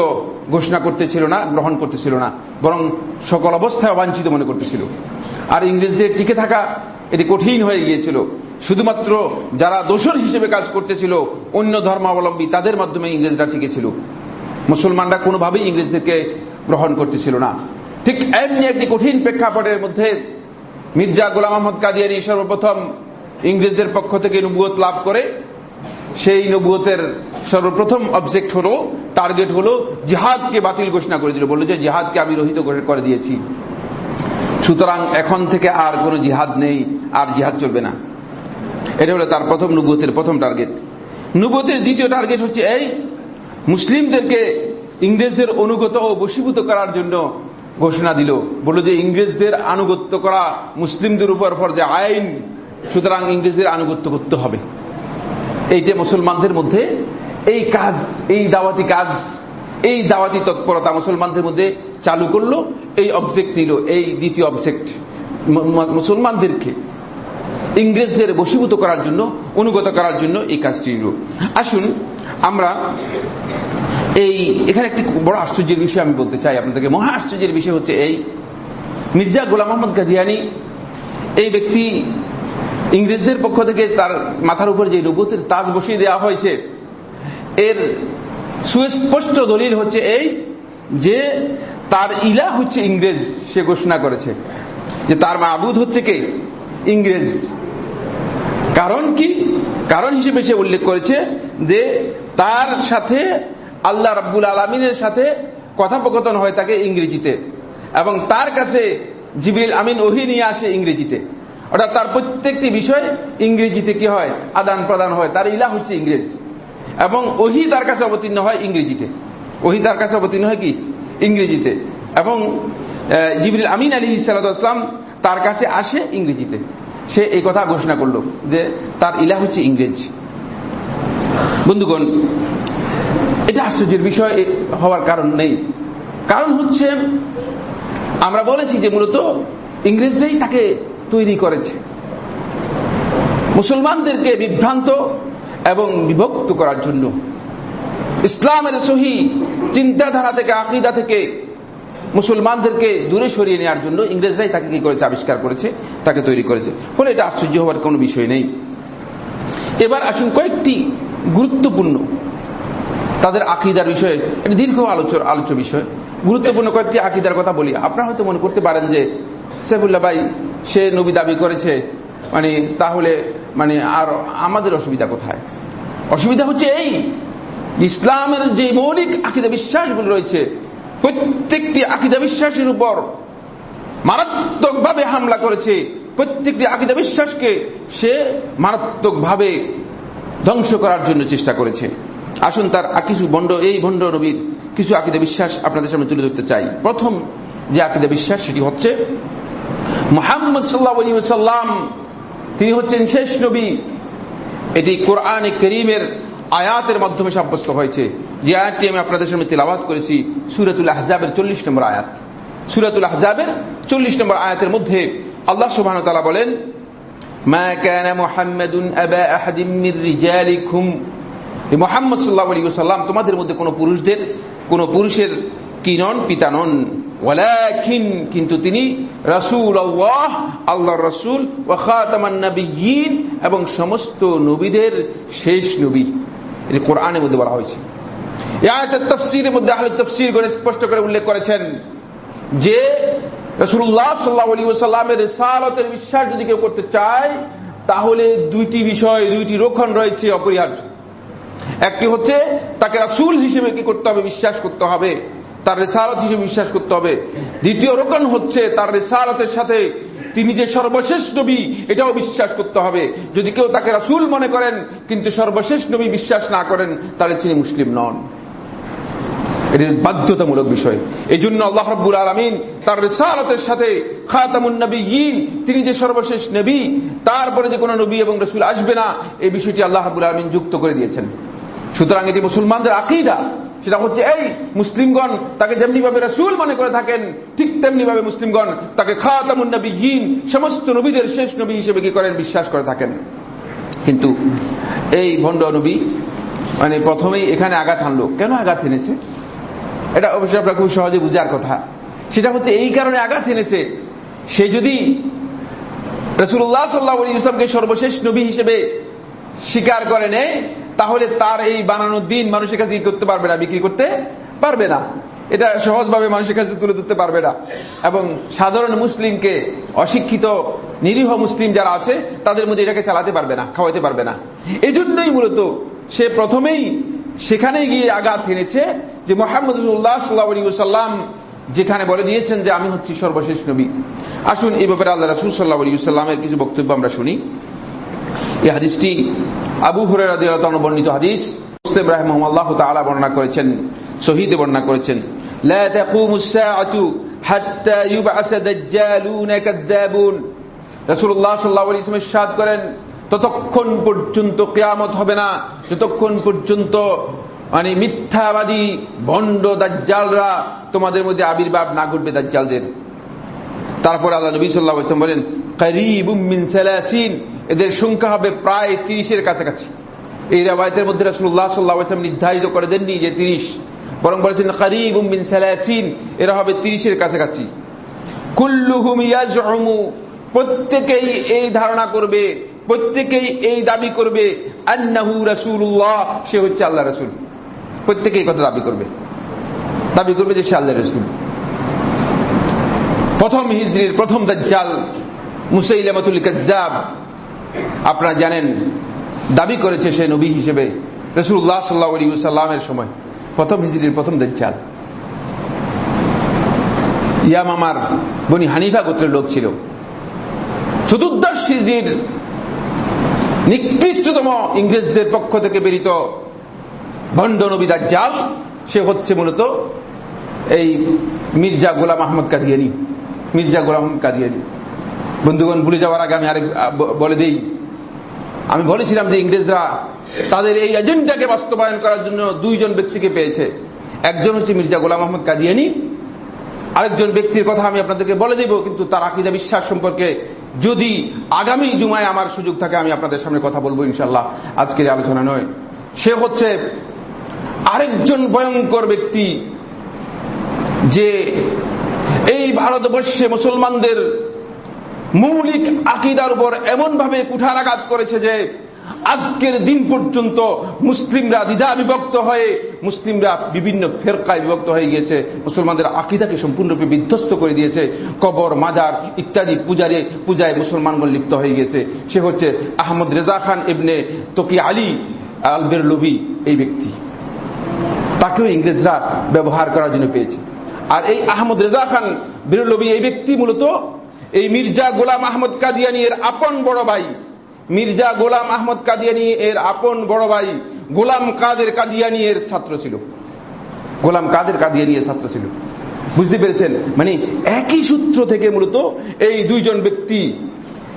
ঘোষণা করতেছিল না, গ্রহণ করতেছিল না, বরং সকল অবস্থায় অবাঞ্ছিত মনে করতেছিল। আর ইংরেজদের টিকে থাকা এটি কঠিন হয়ে গিয়েছিল। শুধুমাত্র যারা দোষর হিসেবে কাজ করতেছিল, অন্য ধর্মাবলম্বী, তাদের মাধ্যমে ইংরেজরা টিকেছিল। মুসলমানরা কোনোভাবেই ইংরেজদেরকে গ্রহণ করতেছিল না। ঠিক এমনি একটি কঠিন প্রেক্ষাপটের মধ্যে মির্জা গোলাম আহমদ কাদিয়ানি সর্বপ্রথম ইংরেজদের পক্ষ থেকে নবুয়ত লাভ করে সেই নবুয়তের সর্বপ্রথম অবজেক্ট হলো টার্গেট হলো জিহাদকে বাতিল ঘোষণা করে দিল। বলল যে জিহাদকে আমি রহিত করে দিয়েছি। সুতরাং এখন থেকে আর কোনো জিহাদ নেই, আর জিহাদ চলবে না। এটা হলো তার প্রথম নবুয়তের প্রথম টার্গেট নবুয়তের দ্বিতীয় টার্গেট হচ্ছে এই, মুসলিমদেরকে ইংরেজদের অনুগত ও বশীভূত করার জন্য ঘোষণা দিল। বলল যে ইংরেজদের আনুগত্য করা মুসলিমদের উপর পর যে আইন, সুতরাং ইংরেজদের আনুগত্য করতে হবে। এইটা মুসলমানদের মধ্যে এই কাজ, এই দাওয়াতি কাজ, এই দাওয়াতি তৎপরতা মুসলমানদের মধ্যে চালু করল, এই অবজেক্ট নিল, এই দ্বিতীয় অবজেক্ট মুসলমানদেরকে, ইংরেজদের বশীভূত করার জন্য, অনুগত করার জন্য এই কাজটি নিল। আসুন, আমরা এই, এখানে একটি বড় আশ্চর্যের বিষয় আমি বলতে চাই আপনাদেরকে। মহা আশ্চর্যের বিষয় হচ্ছে এই, মির্জা গোলাম মোহাম্মদ গাদিয়ানি এই ব্যক্তি ইংরেজদের পক্ষ থেকে তার মাথার উপর যে নবুতের তাজ বসিয়ে দেওয়া হয়েছে, এর সুস্পষ্ট দলিল হচ্ছে এই যে তার ইলা হচ্ছে ইংরেজ, সে ঘোষণা করেছে। যে তার মাবুদ হচ্ছে কে? ইংরেজ। কারণ কি? কারণ হিসেবে সে উল্লেখ করেছে যে তার সাথে আল্লাহ রাব্বুল আলমিনের সাথে কথোপকথন হয় তাকে ইংরেজিতে। এবং তার কাছে জিবরিল আমিন ওহি নিয়ে আসে ইংরেজিতে। অর্থাৎ তার প্রত্যেকটি বিষয় ইংরেজিতে কি হয়? আদান প্রদান হয়। তার ইলা হচ্ছে ইংরেজ। এবং ওহি তার কাছে অবতীর্ণ হয় ইংরেজিতে। ওহি তার কাছে অবতীর্ণ হয় কি? ইংরেজিতে। এবং জিবরিল আমিন আলী সালাম তার কাছে আসে ইংরেজিতে। সে এই কথা ঘোষণা করল যে তার ইলা হচ্ছে ইংরেজ। বন্ধুগণ, এটা আশ্চর্যের বিষয় হওয়ার কারণ নেই। কারণ হচ্ছে, আমরা বলেছি যে মূলত ইংরেজরাই তাকে তৈরি করেছে। মুসলমানদেরকে বিভ্রান্ত এবং বিভক্ত করার জন্য। ইসলামের সহি চিন্তাধারা থেকে, আকিদা থেকে মুসলমানদেরকে দূরে সরিয়ে নেওয়ার জন্য ইংরেজরাই তাকে কি করেছে, আবিষ্কার করেছে, তাকে তৈরি করেছে। ফলে এটা আশ্চর্য হওয়ার কোনো বিষয় নেই। এবার আসুন কয়েকটি গুরুত্বপূর্ণ তাদের আকিদার বিষয়ে এটা দীর্ঘ আলোচনা, আলোচ্য বিষয়। গুরুত্বপূর্ণ কয়েকটি আকিদার কথা বলি। আপনারা হয়তো মনে করতে পারেন যে সেফুল্লাহ ভাই, সে নবী দাবি করেছে মানে তাহলে মানে আর আমাদের অসুবিধা কোথায়? অসুবিধা হচ্ছে এই, ইসলামের যে মৌলিক আকিদা বিশ্বাসগুলো রয়েছে, প্রত্যেকটি আকিদা বিশ্বাসের উপর মারাত্মকভাবে হামলা করেছে, প্রত্যেকটি আকিদা বিশ্বাসকে সে মারাত্মকভাবে ধ্বংস করার জন্য চেষ্টা করেছে। আসুন তার কিছু বন্ড এই ভণ্ড নবীর কিছু আকিদা বিশ্বাস আপনাদের সামনে তুলে ধরতে চাই। প্রথম যে আকিদা বিশ্বাস সেটি হচ্ছে মোহাম্মদ সাল্লাহ সাল্লাম তিনি হচ্ছেন শেষ নবী এটি কোরআন করিমের আয়াতের মাধ্যমে সাব্যস্ত হয়েছে যে আয়াতটি আমি আপনাদের সামনে তেলাবাদ করেছি সুরাতুল আহজাবের চল্লিশ নম্বর আয়াত সুরাতুল আহজাবের চল্লিশ নম্বর আয়াতের মধ্যে আল্লাহ সুবাহ তালা বলেন মা كان محمد أبا أحد من رجالكم মোহাম্মদ সাল্লাহ আলী সাল্লাম তোমাদের মধ্যে কোন পুরুষদের কোন পুরুষের কি নন পিতা নন ওয়ালাকিন, কিন্তু তিনি রাসূল আল্লাহ আল্লাহর রাসূল, ওয়া খাতামান নবিয়্যিন, এবং সমস্ত নবীদের শেষ নবী। এটি কোরআনের মধ্যে বলা হয়েছে। এই আয়াতের তাফসীরের মধ্যে আহলে তাফসীর করে স্পষ্ট করে উল্লেখ করেছেন যে রাসূলুল্লাহ সাল্লাল্লাহু আলাইহি ওয়াসাল্লামের রিসালাতের বিশ্বাস যদি কেউ করতে চায়, তাহলে দুইটি বিষয়, দুইটি রক্ষণ রয়েছে অপরিহার্য। একটি হচ্ছে তাকে রাসূল হিসেবে কি করতে হবে, বিশ্বাস করতে হবে। তার রেসালত হিসেবে বিশ্বাস করতে হবে। দ্বিতীয় রোকন হচ্ছে তার রেসালতের সাথে তিনি যে সর্বশেষ নবী, এটাও বিশ্বাস করতে হবে। যদি কেউ তাকে রাসুল মনে করেন, কিন্তু সর্বশেষ নবী বিশ্বাস না করেন, তাহলে তিনি মুসলিম নন। এটি বাধ্যতামূলক বিষয়। এই জন্য আল্লাহ রব্বুল আলমিন তার রেসালতের সাথে খাতামুন নবী তিনি যে সর্বশেষ নবী, তারপরে যে কোনো নবী এবং রসুল আসবে না, এই বিষয়টি আল্লাহ রব্বুল আলমিন যুক্ত করে দিয়েছেন। সুতরাং এটি মুসলমানদের আকিদা। সেটা হচ্ছে এই মুসলিমগণ তাকে যেমনি ভাবে রসুল মনে করে থাকেন, ঠিক তেমনি ভাবে মুসলিমগণ তাকে খাতামুন নবী সমস্ত নবীদের শেষ নবী হিসেবে কি করেন? বিশ্বাস করে থাকেন। কিন্তু এই ভণ্ড নবী মানে প্রথমেই এখানে আঘাত আনলো কেন আঘাত এনেছে? এটা অবশ্যই আপনার খুব সহজে বুঝার কথা। সেটা হচ্ছে এই কারণে আঘাত এনেছে। সে যদি রসুল্লাহ সাল্লাহ ইসলামকে সর্বশেষ নবী হিসেবে স্বীকার করে নেয় তাহলে তার এই বানানোর দিন মানুষের কাছে করতে পারবে না, বিক্রি করতে পারবে না। এটা সহজভাবে মানুষের কাছে তুলে ধরতে পারবে না। এবং সাধারণ মুসলিমকে অশিক্ষিত, নিরীহ মুসলিম যারা আছে, তাদের মধ্যে এটাকে চালাতে পারবে না খাওয়াতে পারবে না। এই জন্যই মূলত সে প্রথমেই সেখানে গিয়ে আঘাত এনেছে যে মোহাম্মদুল্লাহ সাল্লাম যেখানে বলে দিয়েছেন যে, আমি হচ্ছি সর্বশেষ নবী। আসুন এই ব্যাপারে আল্লাহ রাসুল সাল্লাহ সাল্লামের কিছু বক্তব্য আমরা শুনি। এই হাদিসটি আবু হুরে বর্ণিত হাদিস। মুসলিম বর্ণনা করেছেন বর্ণনা করেছেন। ততক্ষণ পর্যন্ত কেয়ামত হবে না, যতক্ষণ পর্যন্ত মানে মিথ্যাবাদী ভণ্ড দাজ্জালরা তোমাদের মধ্যে আবির্ভাব না ঘটবে দাজ্জালদের। তারপর আল্লাহ নবী সাল্লাহ বলেন এদের সংখ্যা হবে প্রায় তিরিশের কাছাকাছি। এই রেওয়ায়তের মধ্যে আলাইহি ওয়াসাল্লাম নির্ধারিত করে দেননি যে তিরিশ। বরং বলেছেন, করিবুম মিন সালাসিন এরা হবে তিরিশের কাছাকাছি। কুল্লুহুম ইয়াজউমু, প্রত্যেকেই এই ধারণা করবে, প্রত্যেকেই এই দাবি করবে, আন্নাহু রাসূলুল্লাহ সে হচ্ছে আল্লাহ রাসূল। প্রত্যেকেই কথা দাবি করবে। দাবি করবে যে সে আল্লাহ রাসূল। প্রথম হিজরির প্রথম দাজ্জাল, মুসাইলামাতুল কাজ্জাব আপনারা জানেন, দাবি করেছে সে নবী হিসেবে রসুল্লাহ সাল্লাহ আলী সাল্লামের সময়, প্রথম হিজরির প্রথম দাজ্জাল। ইয়ামামার বনি হানিফা গোত্রের লোক ছিল। চতুর্দশ হিজরির নিকৃষ্টতম ইংরেজদের পক্ষ থেকে বেরিত ভণ্ড নবী দাজ্জাল, সে হচ্ছে মূলত এই মির্জা গোলাম আহমদ কাদিয়ানি, মির্জা গোলাম কাদিয়ানি। বন্ধুগণ, ভুলে যাওয়ার আগে আমি আরেক বলে দিই। আমি বলেছিলাম যে ইংরেজরা তাদের এই এজেন্ডাকে বাস্তবায়ন করার জন্য দুইজন ব্যক্তিকে পেয়েছে। একজন হচ্ছে মির্জা গোলাম আহমদ কাদিয়ানি। আরেকজন ব্যক্তির কথা আমি আপনাদেরকে বলে দেব, কিন্তু তার আকিদা বিশ্বাস সম্পর্কে যদি আগামী জুমায় আমার সুযোগ থাকে, আমি আপনাদের সামনে কথা বলব ইনশাল্লাহ আজকের আলোচনা নয়। সে হচ্ছে আরেকজন ভয়ঙ্কর ব্যক্তি, যে এই ভারতবর্ষে মুসলমানদের মৌলিক আকিদার উপর এমন ভাবে কুঠারাঘাত করেছে যে আজকের দিন পর্যন্ত মুসলিমরা দ্বিধা বিভক্ত হয়ে মুসলিমরা বিভিন্ন ফেরকায় বিভক্ত হয়ে গিয়েছে। মুসলমানদের আকিদাকে সম্পূর্ণরূপে বিধ্বস্ত করে দিয়েছে। কবর, মাজার ইত্যাদি পূজারে পূজায় মুসলমানগণ লিপ্ত হয়ে গিয়েছে। সে হচ্ছে আহমদ রেজা খান ইবনে তকি আলী আলবের লবি এই ব্যক্তি। তাকেও ইংরেজরা ব্যবহার করার জন্য পেয়েছে। আর এই আহমদ রেজা খান বিরলবি এই ব্যক্তি মূলত এই মির্জা গোলাম আহমদ কাদিয়ানি এর আপন বড় ভাই। মির্জা গোলাম আহমদ কাদিয়ানি এর আপন বড় ভাই গোলাম কাদের কাদিয়ানি এর ছাত্র ছিল। গোলাম কাদের কাদিয়ানি এর ছাত্র ছিল। বুঝতে পেরেছেন? মানে একই সূত্র থেকে মূলত এই দুইজন ব্যক্তি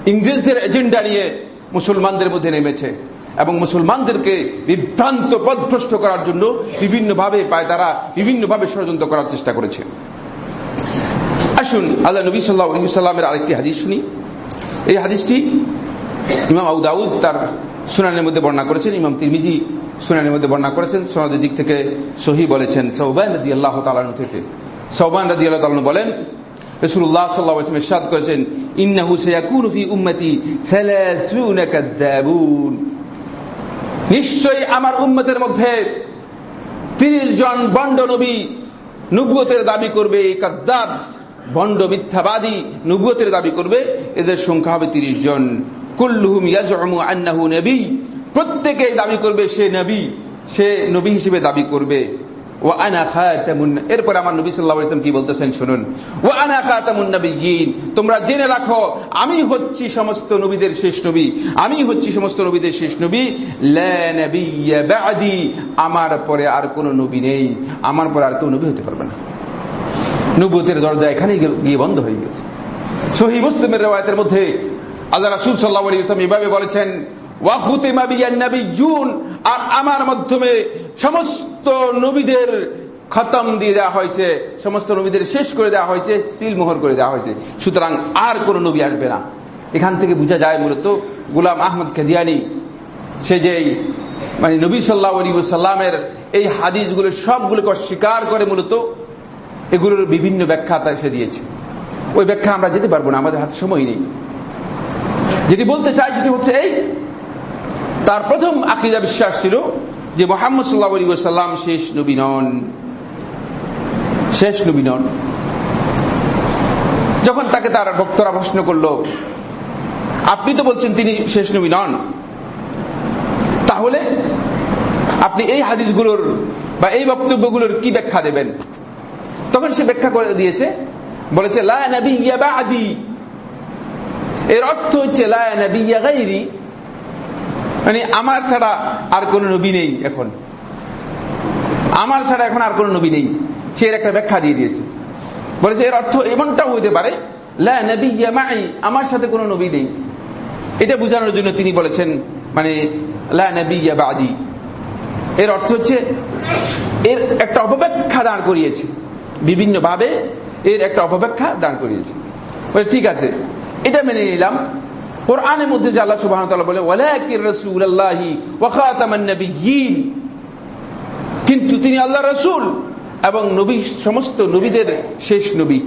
ইংরেজদের এজেন্ডা নিয়ে মুসলমানদের মধ্যে নেমেছে এবং মুসলমানদেরকে বিভ্রান্ত, পদভ্রষ্ট করার জন্য বিভিন্নভাবে পায় তারা, বিভিন্নভাবে ষড়যন্ত্র করার চেষ্টা করেছে। আসুন আল্লাহ নবী সাল্লাহ সাল্লামের আরেকটি হাদিস শুনি। এই হাদিসটি ইমাম আউ দাউদ তার সুনানের মধ্যে বর্ণনা করেছেন, ইমাম তিরমিজি সুনানের মধ্যে বর্ণনা করেছেন, সোনাদের দিক থেকে সহি বলেছেন সৌবান রাদি আল্লাহ তালানু থেকে। সৌবান রাদি আল্লাহ তালানু বলেন রসুল্লাহ সাল্লাহ আসলাম ইরশাদ করেছেন, ইন্নাহু সায়াকুনু ফি উম্মতি নিশ্চয়ই আমার উম্মতের মধ্যে তিরিশ জন বন্ড নবী নুবুয়তের দাবি করবে, কাদ্দাব ভণ্ড মিথ্যাবাদী নুবুয়তের দাবি করবে, এদের সংখ্যা হবে তিরিশ জন। কুল্লুহুম ইয়াজমু আন্নাহু নবী। প্রত্যেকে দাবি করবে, সে নবী সে নবী হিসেবে দাবি করবে। ও আনা খাতামুন, এরপরে আমার নবী সাল্লাল্লাহু আলাইহি ওয়াসাল্লাম কি বলতেছেন শুনুন। ও আনা খাতামুন নবিয়্যিন, তোমরা জেনে রাখো, আমি হচ্ছি সমস্ত নবীদের শেষ নবী। আমি হচ্ছি সমস্ত নবীদের শেষ নবী। লা আমার পরে আর কোন নবী নেই। আমার পরে আর কেউ নবী হতে পারবে না। নবুতের দরজা এখানেই গিয়ে বন্ধ হয়ে গেছে। সহি মুসলিমের রেওয়ায়তের মধ্যে আল্লাহ রাসূল সাল্লাল্লাহু আলাইহি ওয়াসাল্লাম এভাবে বলেছেন ওয়াহুতিমা বিয়ান জুন আর আমার মাধ্যমে সমস্ত নবীদের খতম দিয়ে দেওয়া হয়েছে, সমস্ত নবীদের শেষ করে দেওয়া হয়েছে, সিল মোহর করে দেওয়া হয়েছে। সুতরাং আর কোন নবী আসবে না। এখান থেকে বোঝা যায় মূলত গুলাম আহমদ খেদিয়ানি, সে যে মানে নবী সাল্লাহ আলী সাল্লামের এই হাদিসগুলো সবগুলোকে অস্বীকার করে মূলত এগুলোর বিভিন্ন ব্যাখ্যা সে দিয়েছে। ওই ব্যাখ্যা আমরা যেতে পারব না, আমাদের হাতে সময় নেই। যেটি বলতে চাই সেটি হচ্ছে এই, তার প্রথম আকিদা বিশ্বাস ছিল যে মোহাম্মদ সাল্লাহ আলী সাল্লাম শেষ নবী নন। শেষ নবী নন। যখন তাকে তার ভক্তরা প্রশ্ন করল, আপনি তো বলছেন তিনি শেষ নবী নন। তাহলে আপনি এই হাদিসগুলোর বা এই বক্তব্যগুলোর কি ব্যাখ্যা দেবেন? তখন সে ব্যাখ্যা করে দিয়েছে, বলেছে, লা এর অর্থ হচ্ছে, লা মানে আমার ছাড়া আর কোন নবী নেই এখন। আমার ছাড়া এখন আর কোন নবী নেই। সে একটা ব্যাখ্যা দিয়ে দিয়েছে। বলেছে, এর অর্থ এমনটাও হইতে পারে, লা আমার সাথে কোনো নবী নেই। এটা বোঝানোর জন্য তিনি বলেছেন মানে লা এর অর্থ হচ্ছে, এর একটা অপব্যাখ্যা দাঁড় করিয়েছে। বিভিন্ন ভাবে এর একটা অপব্যাখ্যা দান করিয়েছে। বলে, ঠিক আছে, এটা মেনে নিলাম। কোরআনের মধ্যে যে আল্লাহ সুবাহ বলে ওয়ালাকির রাসূলুল্লাহি ওয়া খাতামান কিন্তু তিনি আল্লাহ রসুল এবং নবী, সমস্ত নবীদের শেষ নবী।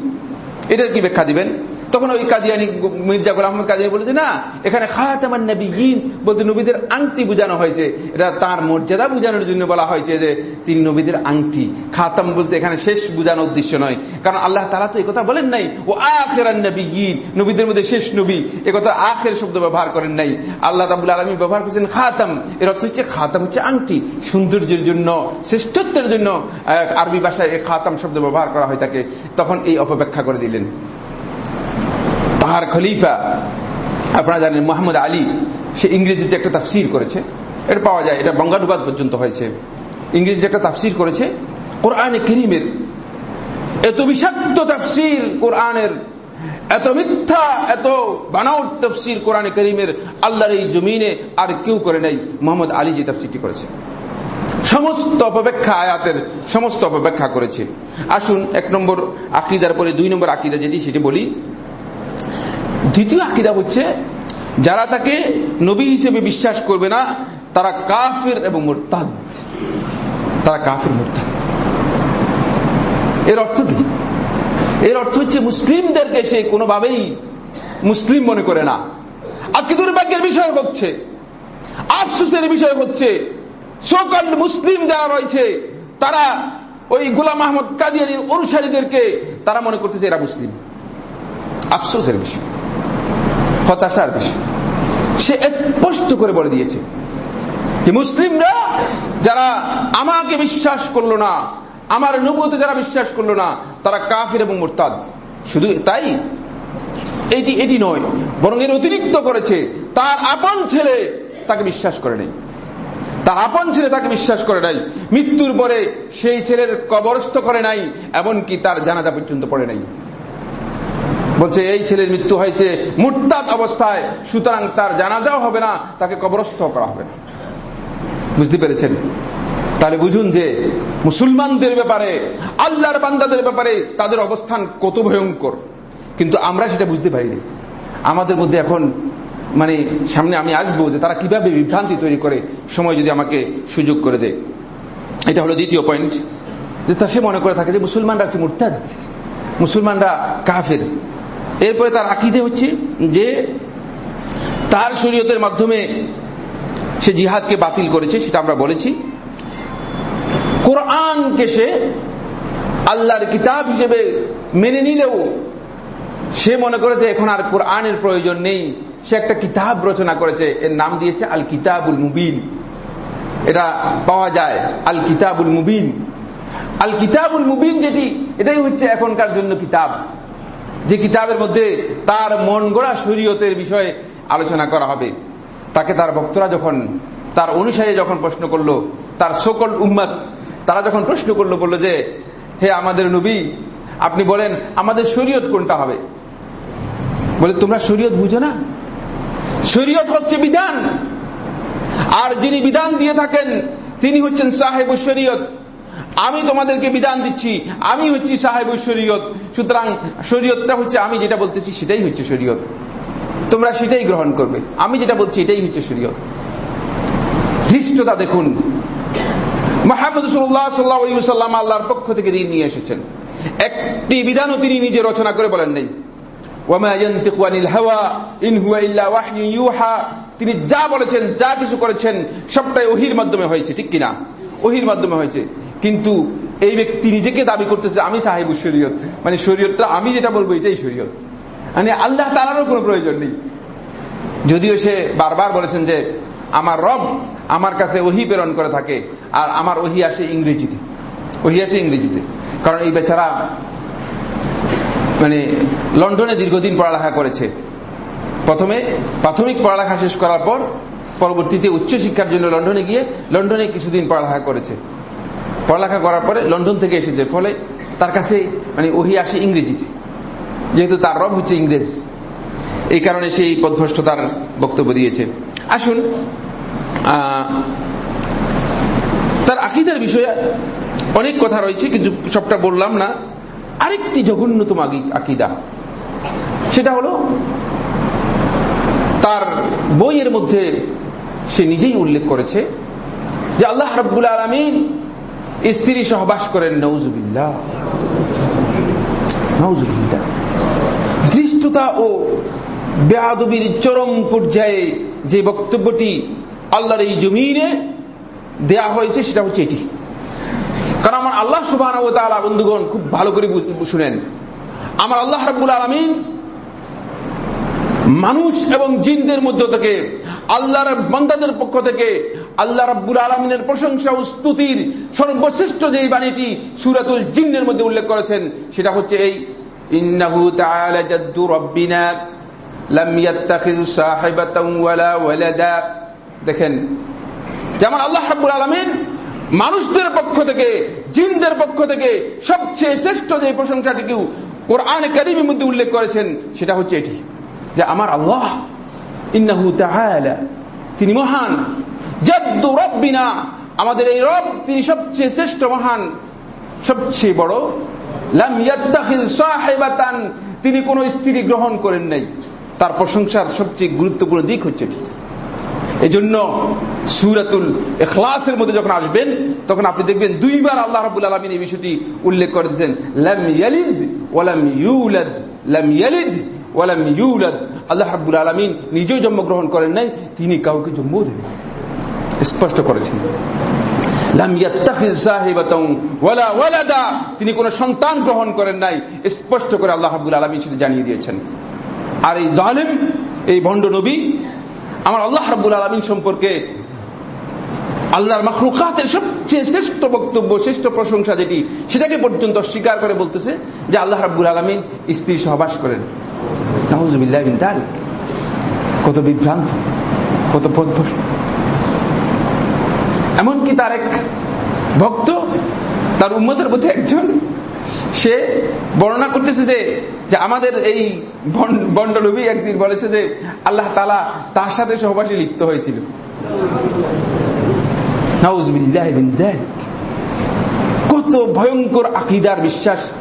এটার কি ব্যাখ্যা দিবেন? তখন ওই কাদিয়ানি মির্জা গোলাম আহমদ কাদিয়ানি বলেছে না, এখানে খাতামান নবীন বলতে নবীদের আংটি বোঝানো হয়েছে। এটা তার মর্যাদা বোঝানোর জন্য বলা হয়েছে যে, তিনি নবীদের আংটি। খাতাম বলতে এখানে শেষ বোঝানোর উদ্দেশ্য নয়। কারণ আল্লাহ তারা তো কথা বলেন নাই, ও আখেরান নবীন নবীদের মধ্যে শেষ নবী। কথা আখের শব্দ ব্যবহার করেন নাই। আল্লাহ তাবুল আলমী ব্যবহার করেছেন খাতাম। এর অর্থ হচ্ছে খাতাম হচ্ছে আংটি। সৌন্দর্যের জন্য, শ্রেষ্ঠত্বের জন্য আরবি ভাষায় খাতাম শব্দ ব্যবহার করা হয় থাকে তখন এই অপব্যাখ্যা করে দিলেন। তাহার খলিফা, আপনারা জানেন মোহাম্মদ আলী, সে ইংরেজিতে একটা তাফসির করেছে। এটা পাওয়া যায়, এটা বঙ্গানুবাদ পর্যন্ত হয়েছে। ইংরেজিতে একটা তাফসির করেছে, কোরআনে করিমের এত বিষাক্ত তাফসির কোরআনের, এত মিথ্যা, এত বানাউট তফসির কোরআনে করিমের আল্লাহর এই জমিনে আর কেউ করে নাই, মোহাম্মদ আলী যে তাফসিরটি করেছে। সমস্ত অপব্যাখ্যা আয়াতের সমস্ত অপব্যাখ্যা করেছে। আসুন, এক নম্বর আকিদার পরে দুই নম্বর আকিদা যেটি, সেটি বলি। দ্বিতীয় আকিদা হচ্ছে, যারা তাকে নবী হিসেবে বিশ্বাস করবে না, তারা কাফির এবং মোরতাদ। তারা কাফির, মোরতাদ। এর অর্থ কি? এর অর্থ হচ্ছে মুসলিমদেরকে সে কোনোভাবেই মুসলিম মনে করে না। আজকে দুর্ভাগ্যের বিষয় হচ্ছে, আফসুসের বিষয় হচ্ছে সকল মুসলিম যারা রয়েছে, তারা ওই গোলাম আহমদ কাদিয়ানি অনুসারীদেরকে তারা মনে করতেছে এরা মুসলিম। আফসোসের বিষয়। হতাশার বিষয়। সে স্পষ্ট করে বলে দিয়েছে যে মুসলিমরা যারা আমাকে বিশ্বাস করল না, আমার নবুতে যারা বিশ্বাস করল না, তারা কাফির এবং মোরতাদ। শুধু তাই? এটি এটি নয়, বরং এর অতিরিক্ত করেছে, তার আপন ছেলে তাকে বিশ্বাস করে নেই। তার আপন ছেলে তাকে বিশ্বাস করে নাই, মৃত্যুর পরে সেই ছেলের কবরস্থ করে নাই, এমনকি তার জানাজা পর্যন্ত পড়ে নাই। বলছে, এই ছেলের মৃত্যু হয়েছে মুরতাদ অবস্থায়, সুতরাং তার জানাজাও হবে না, তাকে কবরস্থ করা হবে না। বুঝতে পেরেছেন? তাহলে বুঝুন যে মুসলমানদের ব্যাপারে, আল্লাহর বান্দাদের ব্যাপারে তাদের অবস্থান কত ভয়ঙ্কর। কিন্তু আমরা সেটা বুঝতে পারিনি। আমাদের মধ্যে এখন মানে সামনে আমি আসব যে তারা কীভাবে বিভ্রান্তি তৈরি করে, সময় যদি আমাকে সুযোগ করে দেয়। এটা হলো দ্বিতীয় পয়েন্ট। যে তা সে মনে করে থাকে যে মুসলমানরা হচ্ছে মুরতাদ, মুসলমানরা কাফের। এরপরে তার আকিদে হচ্ছে যে তার শরীয়তের মাধ্যমে সে জিহাদকে বাতিল করেছে, সেটা আমরা বলেছি। কোরআনকে সে আল্লাহর কিতাব হিসেবে মেনে নিলেও সে মনে করে যে এখন আর কোরআনের প্রয়োজন নেই। সে একটা কিতাব রচনা করেছে, এর নাম দিয়েছে আল কিতাবুল মুবিন। এটা পাওয়া যায় আল কিতাবুল মুবিন। আল কিতাবুল মুবিন যেটি, এটাই হচ্ছে এখনকার জন্য কিতাব। যে কিতাবের মধ্যে তার মন গড়া শরীয়তের বিষয়ে আলোচনা করা হবে। তাকে তার ভক্তরা যখন তার অনুসারী যখন প্রশ্ন করল, তার সকল উম্মত, তারা যখন প্রশ্ন করল, বলল যে, হে আমাদের নবী, আপনি বলেন আমাদের শরীয়ত কোনটা হবে? বলে, তোমরা শরীয়ত বুঝো না। শরীয়ত হচ্ছে বিধান। আর যিনি বিধান দিয়ে থাকেন, তিনি হচ্ছেন সাহেব শরীয়ত। আমি তোমাদেরকে বিধান দিচ্ছি, আমি হচ্ছি সাহেব শরীয়ত, সুতরাং শরীয়তটা হচ্ছে আমি যেটা বলতেছি সেটাই হচ্ছে শরীয়ত। তোমরা সেটাই গ্রহণ করবে। আমি যেটা বলছি এটাই হচ্ছে শরীয়ত। ধৃষ্টতা দেখুন। মাহমুদ সাল্লাহ সাল্লাহ সাল্লাম আল্লাহর পক্ষ থেকে দিন নিয়ে এসেছেন। একটি বিধানও তিনি নিজে রচনা করে বলেন নাই। তিনি যা বলেছেন, যা কিছু করেছেন, সবটাই ওহির মাধ্যমে হয়েছে, ঠিক কিনা? ওহির মাধ্যমে হয়েছে। কিন্তু এই ব্যক্তি নিজেকে দাবি করতেছে, আমি সাহেব শরীয়ত। মানে শরীয়তটা আমি যেটা বলব এটাই শরীয়ত। মানে আল্লাহ তালারও কোনো প্রয়োজন নেই। যদিও সে বারবার বলেছেন যে, আমার রব আমার কাছে ওহি প্রেরণ করে থাকে, আর আমার ওহি আসে ইংরেজিতে। ওহি আসে ইংরেজিতে। কারণ এই বেচারা মানে লন্ডনে দীর্ঘদিন পড়ালেখা করেছে। প্রথমে প্রাথমিক পড়ালেখা শেষ করার পর পরবর্তীতে উচ্চশিক্ষার জন্য লন্ডনে গিয়ে লন্ডনে কিছুদিন পড়ালেখা করেছে। পড়ালেখা করার পরে লন্ডন থেকে এসেছে। ফলে তার কাছে মানে ওহি আসে ইংরেজিতে। যেহেতু তার রব হচ্ছে ইংরেজ, এই কারণে সেই পদভ্রষ্টতার বক্তব্য দিয়েছে। আসুন তার আকিদার বিষয়ে অনেক কথা রয়েছে, কিন্তু সবটা বললাম না। আরেকটি জঘন্যতম আকিদা। সেটা হলো, তার বইয়ের মধ্যে সে নিজেই উল্লেখ করেছে যে আল্লাহ রব্বুল আলমিন স্ত্রী সহবাস করেন নৌজুবিল্লা নৌজুবিল্লা ধৃষ্টতা ও বেআবির চরম পর্যায়ে যে বক্তব্যটি আল্লাহর এই জমিনে দেয়া হয়েছে, সেটা হচ্ছে এটি। কারণ আমার আল্লাহ সুবাহ বন্ধুগণ, খুব ভালো করে শুনেন। আমার আল্লাহ রাব্বুল আলমিন মানুষ এবং জিনদের মধ্য থেকে, আল্লাহর বন্দাদের পক্ষ থেকে আল্লাহ রাব্বুল আলমিনের প্রশংসা ও স্তুতির সর্বশ্রেষ্ঠ যেই বাণীটি সুরাতুল জিন্নের মধ্যে উল্লেখ করেছেন, সেটা হচ্ছে এই, ইন্নাহু তাআলা জাদ্দু রাব্বিনা লাম ইয়াত্তাখিজ সাহিবাতান ওয়ালা ওয়ালাদা। দেখেন, যেমন আল্লাহ রাব্বুল আলামিন মানুষদের পক্ষ থেকে, জিনদের পক্ষ থেকে সবচেয়ে শ্রেষ্ঠ যে প্রশংসাটিকেও কোরআন কারিমের মধ্যে উল্লেখ করেছেন, সেটা হচ্ছে এটি, যে আমার আল্লাহ, ইন্নাহু তাআলা তিনি মহান জাদ্দু রব্বিনা। আমাদের এই রব, তিনি সবচেয়ে শ্রেষ্ঠ, মহান, সবচেয়ে বড়। লাম ইয়াত্তাখিজ সাহিবাতান। তিনি কোন স্ত্রী গ্রহণ করেন নাই। তার প্রশংসার সবচেয়ে গুরুত্বপূর্ণ দিক হচ্ছে এটি। এই জন্য সুরাতুল এখলাসের মধ্যে যখন আসবেন, তখন আপনি দেখবেন দুইবার আল্লাহ রাবুল আলমিন এই বিষয়টি উল্লেখ করে দিয়েছেন। লাম ইয়ালিদ ওয়ালাম ইউলাদ। লাম ইয়ালিদ ওয়ালাম ইউলাদ। আল্লাহ রাবুল আলমিন নিজেও জন্মগ্রহণ করেন নাই, তিনি কাউকে জন্ম দেবেন স্পষ্ট করেছেন। তিনি কোন সন্তান গ্রহণ করেন নাই, স্পষ্ট করে আল্লাহ হাবুল আলমী সেটা জানিয়ে দিয়েছেন। আর এই জালেম, এই ভণ্ড নবী, আমার আল্লাহ রাবুল আলমিন সম্পর্কে আল্লাহর মখলুকাতের সবচেয়ে শ্রেষ্ঠ বক্তব্য, শ্রেষ্ঠ প্রশংসা যেটি, সেটাকে পর্যন্ত স্বীকার করে বলতেছে যে আল্লাহ রাবুল আলমিন স্ত্রী সহবাস করেন। কত বিভ্রান্ত, কত পদভস্ত এমনকি তার এক ভক্ত, তার উন্মতের মধ্যে একজন, সে বর্ণনা করতেছে যে যে আমাদের এই বন্ডলবি একদিন বলেছে যে, আল্লাহ তালা তার সাথে সহবাসে লিপ্ত হয়েছিল। কত ভয়ঙ্কর আকিদার বিশ্বাস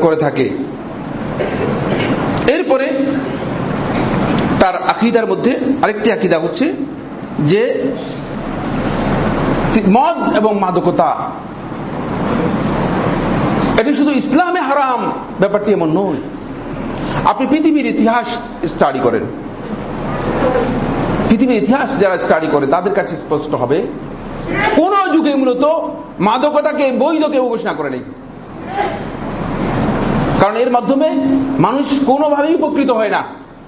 করে থাকে। এরপরে তার আকিদার মধ্যে আরেকটি আকিদা হচ্ছে যে মদ এবং মাদকতা। এটি শুধু ইসলামে হারাম, ব্যাপারটি এমন নয়। আপনি পৃথিবীর ইতিহাস স্টাডি করেন। পৃথিবীর ইতিহাস যারা স্টাডি করে, তাদের কাছে স্পষ্ট হবে, কোন যুগে মূলত মাদকতাকে বৈধ কেউ ঘোষণা করে নেই। কারণ এর মাধ্যমে মানুষ কোনোভাবেই উপকৃত হয় না।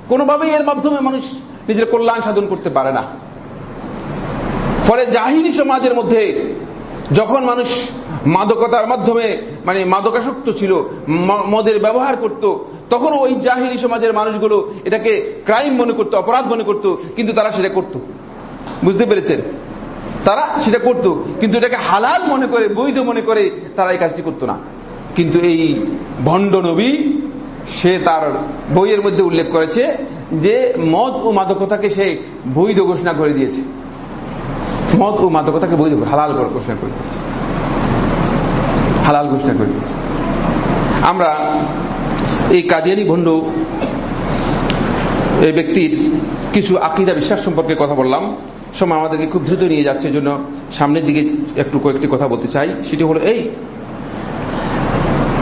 কোনোভাবেই এর মাধ্যমে মানুষ নিজের কল্যাণ সাধন করতে পারে না। ফলে জাহিনী সমাজের মধ্যে যখন মানুষ মাদকতার মাধ্যমে মানে মাদকাসক্ত ছিল মদের ব্যবহার করত, তখন ওই জাহিরি সমাজের মানুষগুলো এটাকে ক্রাইম মনে করত, অপরাধ মনে করত, কিন্তু তারা সেটা করত। বুঝতে পেরেছেন? তারা সেটা করত, কিন্তু এটাকে হালাল মনে করে, বৈধ মনে করে তারা এই কাজটি করত না। কিন্তু এই ভণ্ড নবী, সে তার বইয়ের মধ্যে উল্লেখ করেছে যে মদ ও মাদকতাকে সে বৈধ ঘোষণা করে দিয়েছে। মদ ও মাদকতাকে বৈধ হালাল ঘোষণা করে দিয়েছে। হালাল ঘোষণা করে দিয়েছে। আমরা এই কাদিয়ানি ভণ্ড এই ব্যক্তির কিছু আকিদা বিশ্বাস সম্পর্কে কথা বললাম। সময় আমাদেরকে খুব দ্রুত নিয়ে যাচ্ছে জন্য সামনের দিকে একটু কয়েকটি কথা বলতে চাই। সেটি হলো এই।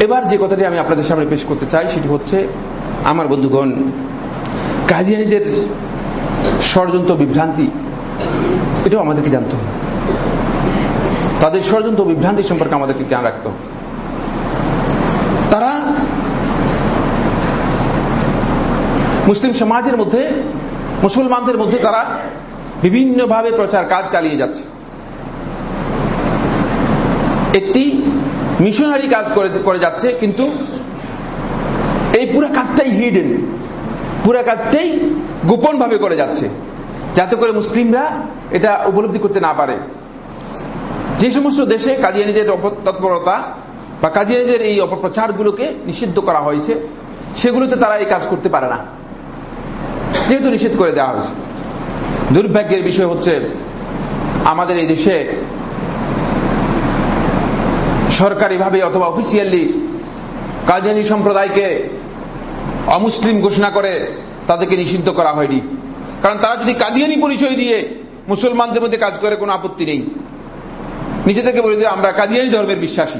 এবার যে কথাটি আমি আপনাদের সামনে পেশ করতে চাই, সেটি হচ্ছে আমার বন্ধুগণ, কাদিয়ানিদের ষড়যন্ত্র বিভ্রান্তি এটাও আমাদেরকে জানতে হবে। তাদের ষড়যন্ত্র বিভ্রান্তি সম্পর্কে আমাদেরকে জ্ঞান রাখতে তারা মুসলিম সমাজের মধ্যে, মুসলমানদের মধ্যে তারা বিভিন্নভাবে প্রচার কাজ চালিয়ে যাচ্ছে। একটি মিশনারি কাজ করে যাচ্ছে, কিন্তু এই পুরো কাজটাই হিডেন পুরো কাজটাই গোপন ভাবে করে যাচ্ছে। যাতে করে মুসলিমরা এটা উপলব্ধি করতে না পারে। যে সমস্ত দেশে কাদিয়ানিদের তৎপরতা বা কাদিয়ানিদের এই অপপ্রচারগুলোকে নিষিদ্ধ করা হয়েছে, সেগুলোতে তারা এই কাজ করতে পারে না। যেহেতু নিষেধ করে দেওয়া হয়েছে। দুর্ভাগ্যের বিষয় হচ্ছে, আমাদের এই দেশে সরকারিভাবে অথবা অফিসিয়ালি কাদিয়ানি সম্প্রদায়কে অমুসলিম ঘোষণা করে তাদেরকে নিষিদ্ধ করা হয়নি। কারণ তারা যদি কাদিয়ানি পরিচয় দিয়ে, মুসলমানদের মধ্যে কাজ করে কোনো আপত্তি নেই। নিজে থেকে বলে যে আমরা কাদিয়ানি ধর্মের বিশ্বাসী।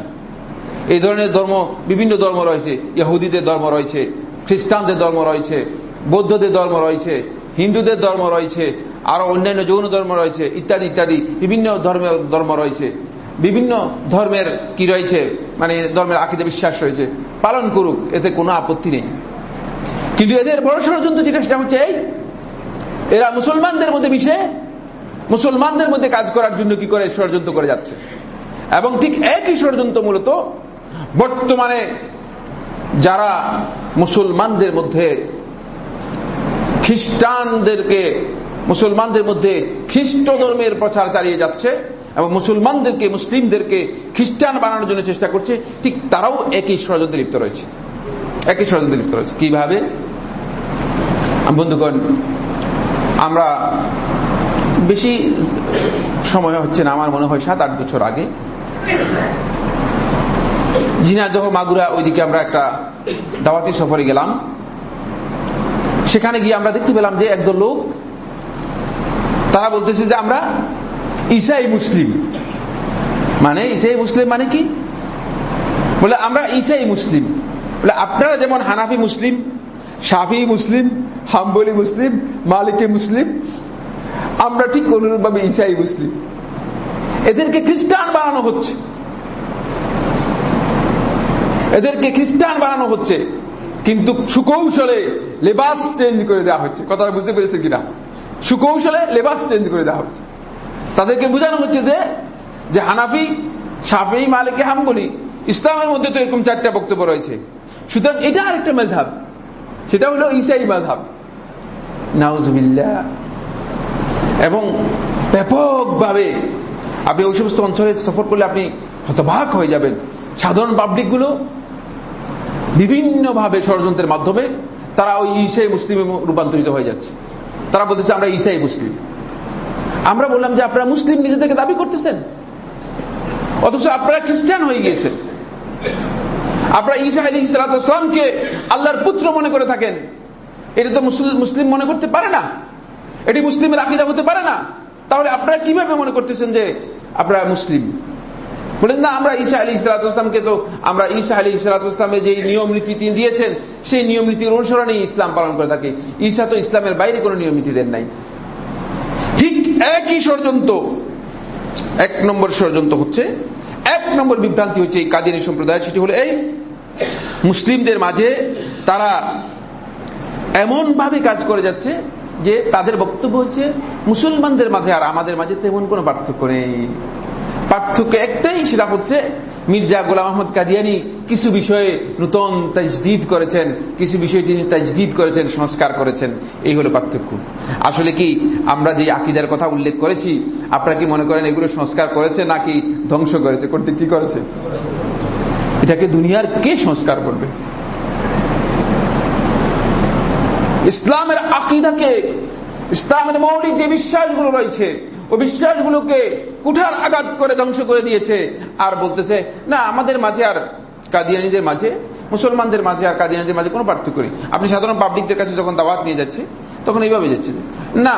এই ধরনের ধর্ম, বিভিন্ন ধর্ম রয়েছে। ইহুদিদের ধর্ম রয়েছে, খ্রিস্টানদের ধর্ম রয়েছে, বৌদ্ধদের ধর্ম রয়েছে, হিন্দুদের ধর্ম রয়েছে, আরও অন্যান্য যৌন ধর্ম রয়েছে, ইত্যাদি ইত্যাদি, বিভিন্ন ধর্মের ধর্ম রয়েছে। বিভিন্ন ধর্মের কি রয়েছে? মানে ধর্মের আকিদে বিশ্বাস রয়েছে। পালন করুক, এতে কোনো আপত্তি নেই। কিন্তু এদের বড় ষড়যন্ত্র যেটা সেটা হচ্ছে এই এরা মুসলমানদের মধ্যে মিশে, মুসলমানদের মধ্যে কাজ করার জন্য কি করে ষড়যন্ত্র করে যাচ্ছে? এবং ঠিক একই ষড়যন্ত্র মূলত বর্তমানে যারা মুসলমানদের মধ্যে, খ্রিস্টানদেরকে মুসলমানদের মধ্যে খ্রিস্ট ধর্মের প্রচার চালিয়ে যাচ্ছে এবং মুসলমানদেরকে, মুসলিমদেরকে খ্রিস্টান বানানোর জন্য চেষ্টা করছে, ঠিক তারাও একই ষড়যন্ত্রে লিপ্ত রয়েছে। একই ষড়যন্ত্রে লিপ্ত রয়েছে। কীভাবে? বন্ধুগণ আমরা বেশি সময় হচ্ছে না, আমার মনে হয় সাত আট বছর আগে। জিনাদহ মাগুরা ওইদিকে আমরা একটা দাওয়াতি সফরে গেলাম। সেখানে গিয়ে আমরা দেখতে পেলাম যে একদল লোক, তারা বলতেছে যে আমরা ইসাই মুসলিম। মানে ইসাই মুসলিম মানে কি? বলে আমরা ইসাই মুসলিম। বলে আপনারা যেমন হানাফি মুসলিম সাফি মুসলিম, হাম্বলি মুসলিম, মালিকে মুসলিম, আমরা ঠিক অনুরূপভাবে ইসাই মুসলিম। এদেরকে খ্রিস্টান বানানো হচ্ছে। এদেরকে খ্রিস্টান বানানো হচ্ছে। কিন্তু সুকৌশলে লেবাস চেঞ্জ করে দেওয়া হচ্ছে। কথাটা বুঝতে পেরেছে কিনা? সুকৌশলে লেবাস চেঞ্জ করে দেওয়া হচ্ছে। তাদেরকে বোঝানো হচ্ছে যে যে হানাফি সাফি মালিকে, হাম্বলি, ইসলামের মধ্যে তো এরকম চারটা বক্তব্য রয়েছে। সুতরাং এটা আরেকটা মেধাব সেটা হলো ইসাই মাধাব নাউজবিল্লা এবং ব্যাপকভাবে আপনি ওই সমস্ত অঞ্চলে সফর করলে আপনি হতবাক হয়ে যাবেন। সাধারণ পাবলিকগুলো বিভিন্নভাবে ষড়যন্ত্রের মাধ্যমে তারা ওই ইসাই মুসলিমে রূপান্তরিত হয়ে যাচ্ছে। তারা বলতেছে আমরা ইসাই মুসলিম। আমরা বললাম যে আপনারা মুসলিম নিজেদেরকে দাবি করতেছেন? অথচ আপনারা খ্রিস্টান হয়ে গিয়েছেন। আপনারা ইসা আলী ইসলাতামকে আল্লাহর পুত্র মনে করে থাকেন। এটা তো মুসলিম মনে করতে পারে না। এটি মুসলিমের আকিদা হতে পারে না। তাহলে আপনারা কীভাবে মনে করতেছেন যে আপনারা মুসলিম? বলেন না, আমরা ঈসা আলী ইসলাতামকে তো, আমরা ঈসা আলী ইসলাতামে যে নিয়ম নীতি তিনি দিয়েছেন, সেই নিয়ম নীতির অনুসরণে ইসলাম পালন করে থাকে। ঈসা তো ইসলামের বাইরে কোনো নিয়ম নীতি দেন নাই। ঠিক একই ষড়যন্ত্র, এক নম্বর ষড়যন্ত্র হচ্ছে, এক নম্বর বিভ্রান্তি হচ্ছে এই কাদিনী সম্প্রদায়, সেটি হলো এই মুসলিমদের মাঝে তারা এমন ভাবে কাজ করে যাচ্ছে যে তাদের বক্তব্য হচ্ছে, মুসলমানদের মাঝে আর আমাদের মাঝে তেমন কোনো পার্থক্য নেই। পার্থক্য একটাই, সেটা হচ্ছে মির্জা গোলাম আহমদ কাদিয়ানি কিছু বিষয়ে নূতন তাজদিদ করেছেন, কিছু বিষয়ে তিনি তাজদিদ করেছেন, সংস্কার করেছেন। এই হলো পার্থক্য। আসলে কি আমরা যে আকিদার কথা উল্লেখ করেছি, আপনারা কি মনে করেন এগুলো সংস্কার করেছে নাকি ধ্বংস করেছে? কোনটি কি করেছে? এটাকে দুনিয়ার কে সংস্কার করবে? ইসলামের আকিদাকে, ইসলামের মৌলিক যে বিশ্বাসগুলো রয়েছে ও বিশ্বাসগুলোকে কুঠার আঘাত করে ধ্বংস করে দিয়েছে। আর বলতেছে, না, আমাদের মাঝে আর কাদিয়ানিদের মাঝে, মুসলমানদের মাঝে আর কাদিয়ানিদের মাঝে কোনো পার্থক্য নেই। আপনি সাধারণ পাবলিকদের কাছে যখন দাওয়াত নিয়ে যাচ্ছে, তখন এইভাবে যাচ্ছে না,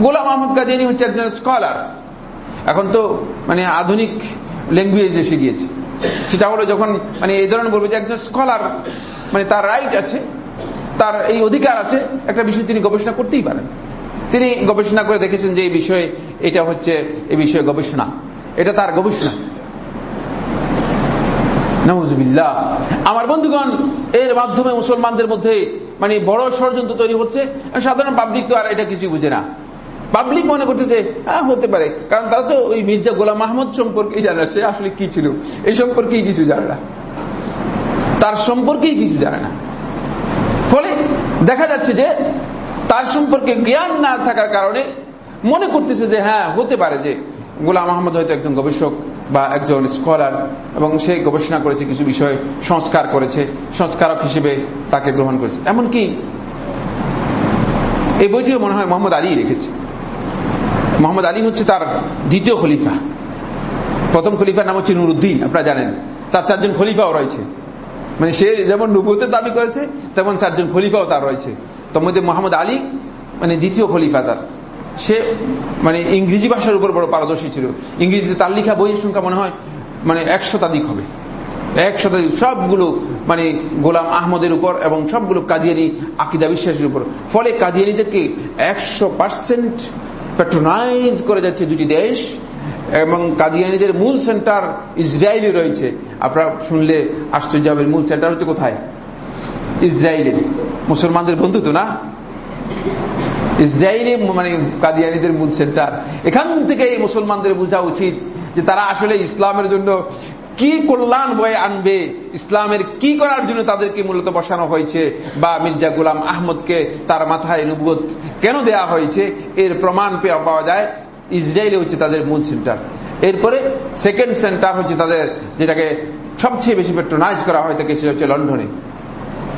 গোলাম আহমদ কাদিয়ানি হচ্ছে একজন স্কলার এখন তো মানে আধুনিক ল্যাঙ্গুয়েজ এসে গিয়েছে। সেটা হলো যখন মানে এই ধরনের বলবে যে একজন স্কলার মানে তার রাইট আছে, তার এই অধিকার আছে, একটা বিষয় তিনি গবেষণা করতেই পারেন। তিনি গবেষণা করে দেখেছেন যে এই বিষয়ে, এটা হচ্ছে, এই বিষয়ে গবেষণা। এটা তার গবেষণা। নজবিল্লা আমার বন্ধুগণ, এর মাধ্যমে মুসলমানদের মধ্যে মানে বড় ষড়যন্ত্র তৈরি হচ্ছে। সাধারণ পাবলিক তো আর এটা কিছুই বুঝে না। পাবলিক মনে করতেছে হ্যাঁ হতে পারে। কারণ তারা তো ওই মির্জা গোলাম মাহমুদ সম্পর্কেই জানে সে আসলে কি ছিল। এই সম্পর্কেই কিছু জানে না। তার সম্পর্কেই কিছু জানে না। ফলে দেখা যাচ্ছে যে তার সম্পর্কে জ্ঞান না থাকার কারণে মনে করতেছে যে হ্যাঁ হতে পারে যে গোলাম আহমদ হয়তো একজন গবেষক বা একজন স্কলার এবং সে গবেষণা করেছে, কিছু বিষয় সংস্কার করেছে, সংস্কারক হিসেবে তাকে গ্রহণ করেছে। এমনকি এই বইটিও মনে হয় মোহাম্মদ আলী রেখেছে। মোহাম্মদ আলী হচ্ছে তার দ্বিতীয় খলিফা। প্রথম খলিফার নাম হচ্ছে নুরুদ্দিন, আপনারা জানেন। তার চারজন খলিফাও রয়েছে। মানে সে যেমন নবুতের দাবি করেছে, তেমন চারজন খলিফাও তার রয়েছে। তার মধ্যে মোহাম্মদ আলী মানে দ্বিতীয় খলিফা তার। সে মানে ইংরেজি ভাষার উপর বড় পারদর্শী ছিল। ইংরেজিতে তার লিখা বইয়ের সংখ্যা মনে হয় মানে এক শতাধিক হবে। এক শতাধিক, সবগুলো মানে গোলাম আহমদের উপর এবং সবগুলো কাদিয়ানি আকিদা বিশ্বাসের উপর। ফলে কাদিয়ানিদেরকে একশো পার্সেন্ট প্যাট্রোনাইজ করে যাচ্ছে দুটি দেশ, এবং কাদিয়ানিদের মূল সেন্টার ইসরায়েলে রয়েছে। আপনারা শুনলে আশ্চর্য হবেন, মূল সেন্টার হচ্ছে কোথায়? ইসরায়েলে। মুসলমানদের বন্ধু তো না? ইসরায়েলি মানে কাদিয়ানিদের মূল সেন্টার এখান থেকে মুসলমানদের বোঝা উচিত যে তারা আসলে ইসলামের জন্য কি কল্যাণ বয়ে আনবে? ইসলামের কি করার জন্য তাদেরকে মূলত বসানো হয়েছে? বা মির্জা গুলাম আহমদকে তার মাথায় নবুত কেন দেয়া হয়েছে? এর প্রমাণ পাওয়া যায়, ইসরায়েলে হচ্ছে তাদের মূল সেন্টার। এরপরে সেকেন্ড সেন্টার হচ্ছে তাদের, যেটাকে সবচেয়ে বেশি পেট্রোনাইজ করা হয় থাকে সেটা হচ্ছে লন্ডনে।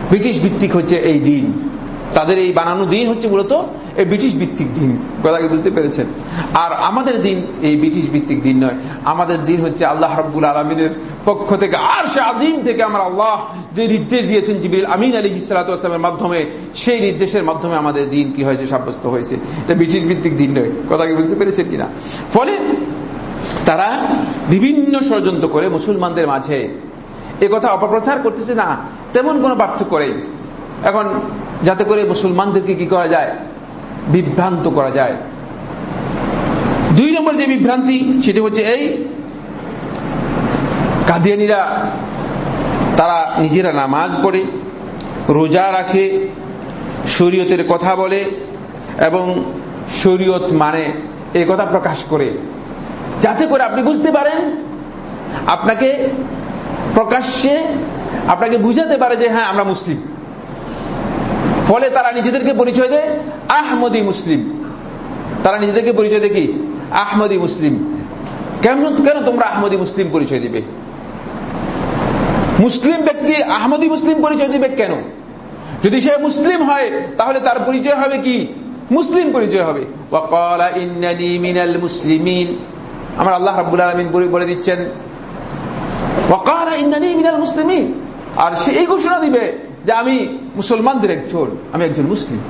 ব্রিটিশ ভিত্তিক হচ্ছে এই দিন। তাদের এই বানানো দিন হচ্ছে মূলত এই ব্রিটিশ ভিত্তিক দিন। কথাকে বুঝতে পেরেছেন? আর আমাদের দিন এই ব্রিটিশ ভিত্তিক দিন নয়। আমাদের দিন হচ্ছে আল্লাহ রব্বুল আলমিনের পক্ষ থেকে আর সে আজিম থেকে আমার আল্লাহ যে নির্দেশ দিয়েছেন জিবিল আমিন আলী ইসালাতামের মাধ্যমে, সেই নির্দেশের মাধ্যমে আমাদের দিন কি হয়েছে, সাব্যস্ত হয়েছে। এটা ব্রিটিশ ভিত্তিক দিন নয়। কথাকে বুঝতে পেরেছেন কিনা? ফলে তারা বিভিন্ন ষড়যন্ত্র করে মুসলমানদের মাঝে এ কথা অপপ্রচার করতেছে না, তেমন কোনো পার্থক্য নেই। এখন যাতে করে মুসলমানদেরকে কি করা যায়? বিভ্রান্ত করা যায়। দুই নম্বর যে বিভ্রান্তি, সেটি হচ্ছে এই, কাদিয়ানিরা তারা নিজেরা নামাজ পড়ে, রোজা রাখে, শরীয়তের কথা বলে এবং শরীয়ত মানে এই কথা প্রকাশ করে। যাতে করে আপনি বুঝতে পারেন, আপনাকে প্রকাশ্যে আপনাকে বুঝাতে পারে যে হ্যাঁ আমরা মুসলিম। ফলে তারা নিজেদেরকে পরিচয় দেয় আহমদি মুসলিম। তারা নিজেদেরকে পরিচয় দেয় কি? আহমদি মুসলিম। কেমন, কেন তোমরা আহমদি মুসলিম পরিচয় দিবে? মুসলিম ব্যক্তি আহমদি মুসলিম পরিচয় দিবে কেন? যদি সে মুসলিম হয়, তাহলে তার পরিচয় হবে কি? মুসলিম পরিচয় হবে। আমার আল্লাহ রাবুল আলমিন বলে দিচ্ছেন মুসলিমিন। আর সে এই ঘোষণা দিবে যে আমি মুসলমানদের একজন, আমি একজন মুসলিম।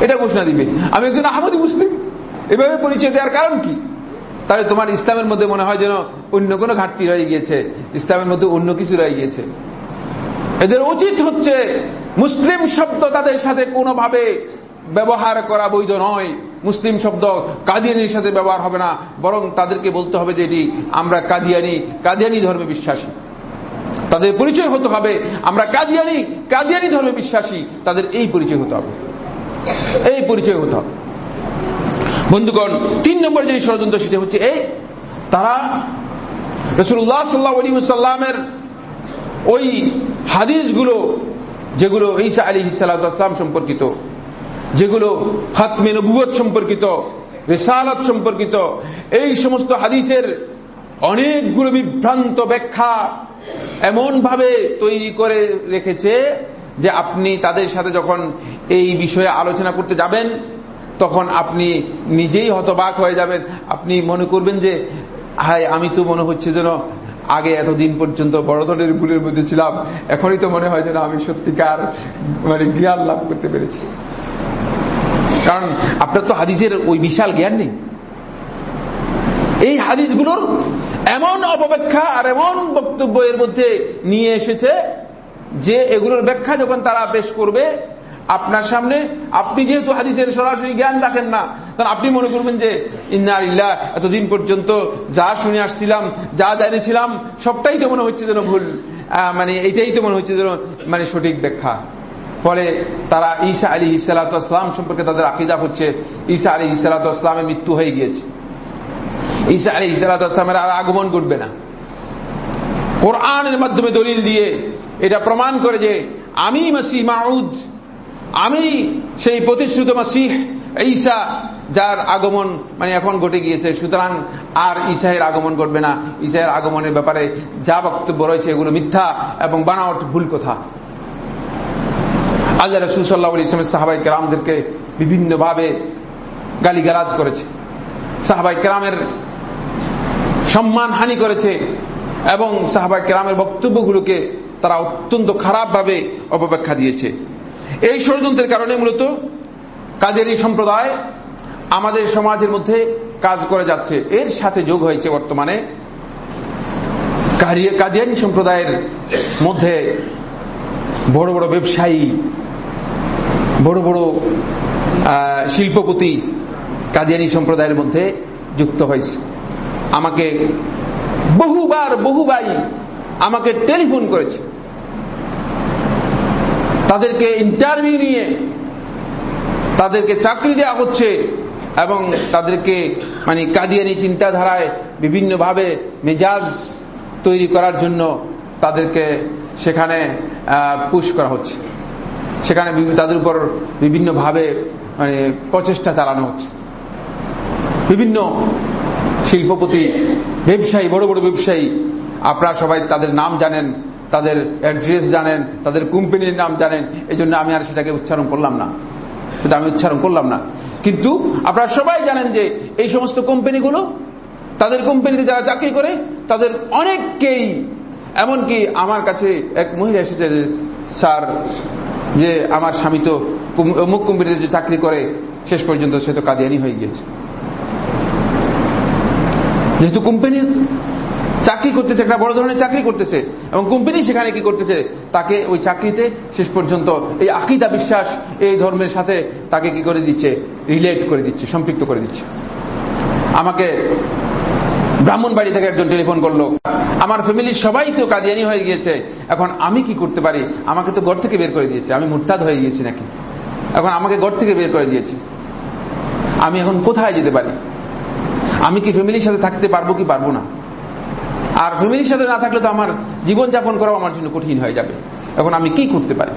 এটা ঘোষণা দিবে। আমি একজন আহমদি মুসলিম। এভাবে পরিচয় দেওয়ার কারণ কি? তাহলে তোমার ইসলামের মধ্যে মনে হয় যেন অন্য কোনো ঘাটতি রয়ে গিয়েছে। ইসলামের মধ্যে অন্য কিছু রয়ে গিয়েছে। এদের উচিত হচ্ছে মুসলিম শব্দ তাদের সাথে কোনোভাবে ব্যবহার করা বৈধ নয়। মুসলিম শব্দ কাদিয়ানির সাথে ব্যবহার হবে না। বরং তাদেরকে বলতে হবে যে এটি আমরা কাদিয়ানি কাদিয়ানি ধর্মে বিশ্বাসী। তাদের পরিচয় হতে হবে। আমরা কাদিয়ানি কাদিয়ানি ধর্মে বিশ্বাসী, তাদের এই পরিচয় হতে হবে। এই পরিচয় হতে হবে। বন্ধুগণ, তিন নম্বর যে ষড়যন্ত্র সেটা হচ্ছে এই, তারা রসুল্লাহ সাল্লাহ আলী সাল্লামের ওই হাদিসগুলো, যেগুলো ঈসা আলী সাল্লাম সম্পর্কিত, যেগুলো হাতমে নবুয়ত সম্পর্কিত, রেসালত সম্পর্কিত, এই সমস্ত হাদিসের অনেকগুলো বিভ্রান্ত ব্যাখ্যা এমন ভাবে তৈরি করে রেখেছে যে আপনি তাদের সাথে যখন এই বিষয়ে আলোচনা করতে যাবেন, তখন আপনি নিজেই হতবাক হয়ে যাবেন। আপনি মনে করবেন যে, হায়, আমি তো মনে হচ্ছে যেন আগে এতদিন পর্যন্ত বড় ধরনের ভুলের মধ্যে ছিলাম। এখনই তো মনে হয় যেন আমি সত্যিকার মানে জ্ঞান লাভ করতে পেরেছি। কারণ আপনার তো হাদিসের ওই বিশাল জ্ঞান নেই। এই হাদিসগুলোর এমন অপব্যাখ্যা আর এমন বক্তব্য এর মধ্যে নিয়ে এসেছে যে এগুলোর ব্যাখ্যা যখন তারা পেশ করবে আপনার সামনে, আপনি যেহেতু হাদিসের সরাসরি জ্ঞান রাখেন না তখন আপনি মনে করবেন যে, ইন্না ইল্লাহ এতদিন পর্যন্ত যা শুনে আসছিলাম, যা জানিয়েছিলাম, সবটাই তো মনে হচ্ছে যেন ভুল। মানে এটাই তো মনে হচ্ছে যেন মানে সঠিক ব্যাখ্যা। ফলে তারা ঈসা আলী ইসালাতাম সম্পর্কে তাদের আকিদা হচ্ছে, ঈসা আলী ইসালাতামের মৃত্যু হয়ে গিয়েছে। ঈসা আলী ইসালাতামের আর আগমন ঘটবে না। কোরআনের মাধ্যমে দলিল দিয়ে এটা প্রমাণ করে যে আমি মাসি মাউদ, আমি সেই প্রতিশ্রুত মাসিহ ঈসা যার আগমন মানে এখন ঘটে গিয়েছে। সুতরাং আর ইসাহের আগমন ঘটবে না। ইসাহের আগমনের ব্যাপারে যা বক্তব্য রয়েছে এগুলো মিথ্যা এবং বানাওয়াট ভুল কথা। আল্লাহ রসুল সাল্লাহ ইসলামের সাহাবাই কেরামদেরকে বিভিন্নভাবে গালিগালাজ করেছে। সাহাবাই কেরামের সম্মান হানি করেছে এবং সাহাবাই কেরামের বক্তব্যগুলোকে তারা অত্যন্ত খারাপভাবে অপব্যাখ্যা দিয়েছে। এই ষড়যন্ত্রের কারণে মূলত কাদের এই সম্প্রদায়? আমাদের সমাজের মধ্যে কাজ করে যাচ্ছে। এর সাথে যোগ হয়েছে বর্তমানে কাদিয়ানি সম্প্রদায়ের মধ্যে বড় বড় ব্যবসায়ী, বড় বড় শিল্পপতি কাদিয়ানি সম্প্রদায়ের মধ্যে যুক্ত হয়েছে। আমাকে বহুবার বহু বহুবাই আমাকে টেলিফোন করেছে। তাদেরকে ইন্টারভিউ নিয়ে তাদেরকে চাকরি দেওয়া হচ্ছে এবং তাদেরকে মানে কাদিয়ানি চিন্তাধারায় বিভিন্নভাবে মেজাজ তৈরি করার জন্য তাদেরকে সেখানে পুশ করা হচ্ছে। সেখানে তাদের উপর বিভিন্নভাবে মানে প্রচেষ্টা চালানো হচ্ছে। বিভিন্ন শিল্পপতি, ব্যবসায়ী, বড় বড় ব্যবসায়ী। আপনারা সবাই তাদের নাম জানেন, তাদের অ্যাড্রেস জানেন, তাদের কোম্পানির নাম জানেন। এই জন্য আমি আর সেটাকে উচ্চারণ করলাম না। সেটা আমি উচ্চারণ করলাম না। কিন্তু আপনারা সবাই জানেন যে এই সমস্ত কোম্পানিগুলো, তাদের কোম্পানিতে যারা চাকরি করে, তাদের অনেককেই, এমনকি আমার কাছে এক মহিলা এসেছে যে, স্যার, যে আমার স্বামী তো অমুক কোম্পানিতে যে চাকরি করে, শেষ পর্যন্ত সে তো কাদিয়ানি হয়ে গিয়েছে। যেহেতু কোম্পানি চাকরি করতেছে, একটা বড় ধরনের চাকরি করতেছে, এবং কোম্পানি সেখানে কি করতেছে? তাকে ওই চাকরিতে শেষ পর্যন্ত এই আকিদা বিশ্বাস, এই ধর্মের সাথে তাকে কি করে দিচ্ছে? রিলেট করে দিচ্ছে, সম্পৃক্ত করে দিচ্ছে। আমাকে ব্রাহ্মণ বাড়ি থেকে একজন টেলিফোন করল। আমার ফ্যামিলির সবাই তো কাদিয়ানি হয়ে গিয়েছে। এখন আমি কি করতে পারি? আমাকে তো ঘর থেকে বের করে দিয়েছে। আমি মুরতাদ হয়ে গিয়েছি নাকি? এখন আমাকে ঘর থেকে বের করে দিয়েছে। আমি এখন কোথায় যেতে পারি? আমি কি ফ্যামিলির সাথে থাকতে পারব কি পারব না? আর ফ্যামিলির সাথে না থাকলে তো আমার জীবনযাপন করাও আমার জন্য কঠিন হয়ে যাবে। এখন আমি কি করতে পারি?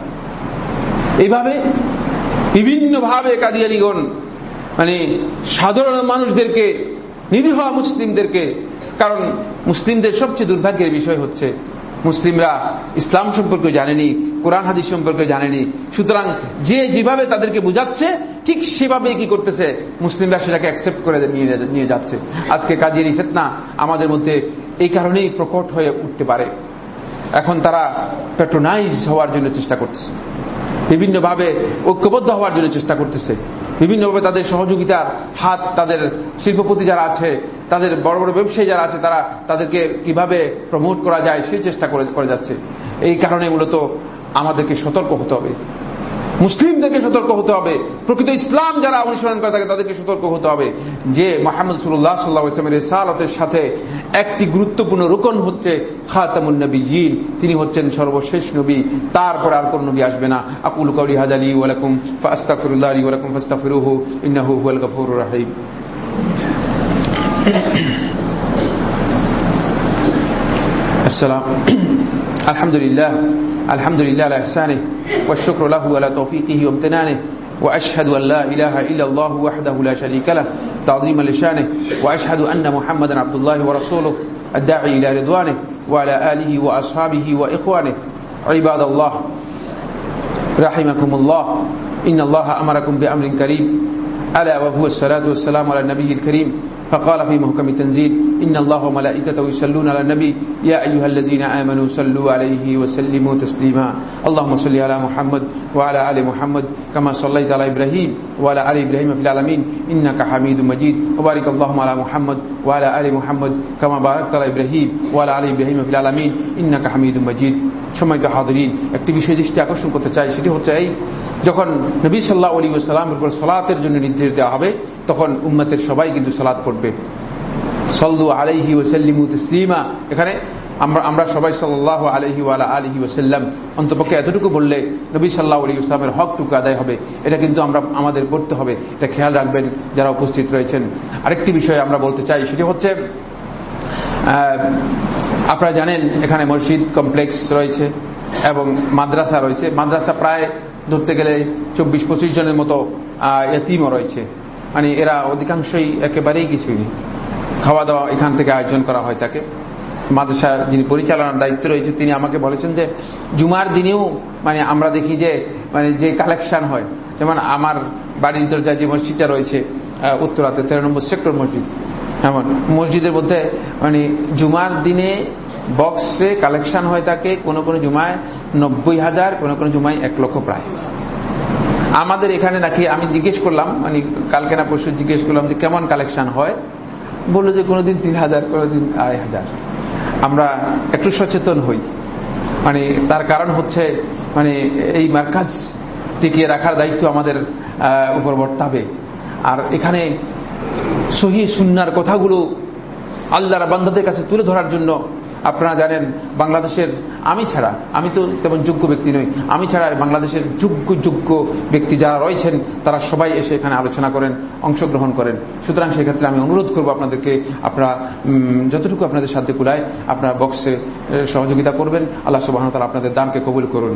এইভাবে বিভিন্নভাবে কাদিয়ানিগণ মানে সাধারণ মানুষদেরকে, নিরীহ মুসলিমদেরকে, কারণ মুসলিমদের সবচেয়ে দুর্ভাগ্যের বিষয় হচ্ছে মুসলিমরা ইসলাম সম্পর্কে জানেনি, কোরআন, হাদিস সম্পর্কে জানেনি। সুতরাং যে যেভাবে তাদেরকে বুঝাচ্ছে, ঠিক সেভাবেই কি করতেছে, মুসলিমরা সেটাকে অ্যাকসেপ্ট করে নিয়ে যাচ্ছে। আজকে কাজের ফেতনা আমাদের মধ্যে এই কারণেই প্রকট হয়ে উঠতে পারে। এখন তারা প্যাট্রোনাইজ হওয়ার জন্য চেষ্টা করতেছে। বিভিন্নভাবে ঐক্যবদ্ধ হওয়ার জন্য চেষ্টা করতেছে। বিভিন্নভাবে তাদের সহযোগিতার হাত তাদের শিল্পপতি যারা আছে, তাদের বড় বড় ব্যবসায়ী যারা আছে, তারা তাদেরকে কীভাবে প্রমোট করা যায় সেই চেষ্টা করে যাচ্ছে। এই কারণে মূলত আমাদেরকে সতর্ক হতে হবে। মুসলিমদেরকে সতর্ক হতে হবে প্রকৃত ইসলাম যারা অনুসরণ করে থাকে তাদেরকে সতর্ক হতে হবে যে মোহাম্মদ সুল্লাহ সাল্লাহ ইসলামের সালতের সাথে একটি গুরুত্বপূর্ণ রোকন হচ্ছে খাতামুন নবী ইন তিনি হচ্ছেন সর্বশেষ নবী তারপরে আর কোন নবী আসবে না আকুল কৌরি হাজালি ওয়ালাকুম ফাস্তাফিরুল্লাহ আলী ওয়ালাকুম ফাস্তাফিরুহু ইন্নাহু হুয়াল গফুর রাহিম السلام الحمد لله الحمد لله على إحسانه والشكر له على توفيقه وامتنانه وأشهد أن لا إله إلا الله وحده لا شريك له تعظيما لشانه وأشهد أن محمدا عبد الله ورسوله الداعي إلى رضوانه وعلى آله وأصحابه وإخوانه. عباد الله رحمكم الله إن الله أمركم بأمر كريم ألا وهو الصلاة والسلام على النبي الكريم فقال في محكم التنزيل إن الله وملائكته يصلون على النبي يا أيها الذين آمنوا صلوا عليه وسلموا تسليما اللهم صل على محمد وعلى آل محمد كما صليت على إبراهيم وعلى آل إبراهيم في العالمين إنك حميد مجيد وبارك اللهم على محمد وعلى آل محمد كما باركت على إبراهيم وعلى آل إبراهيم في العالمين إنك حميد مجيد সম্মানিত হাদরিন একটি বিষয় দৃষ্টি আকর্ষণ করতে চাই সেটি হচ্ছে এই যখন নবী সাল্লাহ আলী সাল্লামের উপর সলাতের জন্য নির্দেশ দেওয়া হবে, তখন উম্মতের সবাই কিন্তু সলাৎ পড়বে। সল্লু আলাইহি ওসাল্লিমু তসলিমা। এখানে আমরা আমরা সবাই সাল্লাহ আলহি ওয়ালা আলহি ওসাল্লাম অন্তপক্ষে এতটুকু বললে নবী সাল্লাহ আলী ইসলামের হকটুকু আদায় হবে। এটা কিন্তু আমরা আমাদের করতে হবে। এটা খেয়াল রাখবেন যারা উপস্থিত রয়েছেন। আরেকটি বিষয় আমরা বলতে চাই, সেটি হচ্ছে আপনারা জানেন এখানে মসজিদ কমপ্লেক্স রয়েছে এবং মাদ্রাসা রয়েছে। মাদ্রাসা প্রায় ধরতে গেলে চব্বিশ, পঁচিশ জনের মতো এতিমও রয়েছে। মানে এরা অধিকাংশই একেবারেই কিছুই নেই। খাওয়া দাওয়া এখান থেকে আয়োজন করা হয় তাকে। মাদ্রাসার যিনি পরিচালনার দায়িত্ব রয়েছে, তিনি আমাকে বলেছেন যে, জুমার দিনেও মানে আমরা দেখি যে মানে যে কালেকশন হয়, যেমন আমার বাড়ির দরজায় যে মসজিদটা রয়েছে উত্তরাতে, তেরো নম্বর সেক্টর মসজিদ, এমন মসজিদের মধ্যে মানে জুমার দিনে বক্সে কালেকশন হয় থাকে কোনো কোনো জুমায় নব্বই হাজার, কোনো কোনো জুমায় এক লক্ষ প্রায়। আমাদের এখানে নাকি আমি জিজ্ঞেস করলাম মানে কালকে না পরশু জিজ্ঞেস করলাম যে কেমন কালেকশন হয়? বলল যে কোনোদিন তিন হাজার, কোনোদিন আড়াই হাজার। আমরা একটু সচেতন হই। মানে তার কারণ হচ্ছে মানে এই মার্কাজ টিকিয়ে রাখার দায়িত্ব আমাদের উপর বর্তাবে। আর এখানে সহি সুন্নার কথাগুলো আল্লাহর বান্ধাদের কাছে তুলে ধরার জন্য আপনারা জানেন, বাংলাদেশের, আমি ছাড়া, আমি তো তেমন যোগ্য ব্যক্তি নই, আমি ছাড়া বাংলাদেশের যোগ্য যোগ্য ব্যক্তি যারা রয়েছেন, তারা সবাই এসে এখানে আলোচনা করেন, অংশগ্রহণ করেন। সুতরাং সেক্ষেত্রে আমি অনুরোধ করব আপনাদেরকে, আপনারা যতটুকু আপনাদের সাধ্যে কুলায়, আপনারা বক্সে সহযোগিতা করবেন। আল্লাহ সুবাহ আপনাদের দামকে কবুল করুন।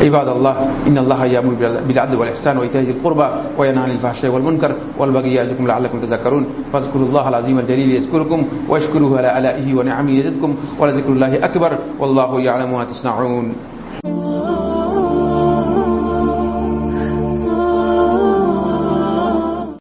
عباد الله إن الله يأمر بالعدل والإحسان وإيتاء ذي القربى وينهى عن الفحشاء والمنكر والبغي يعظكم لعلكم تذكرون. فاذكروا الله العظيم الجليل يذكركم واشكروه على آلائه ونعمه يزدكم ولذكر الله أكبر والله يعلم ما تصنعون.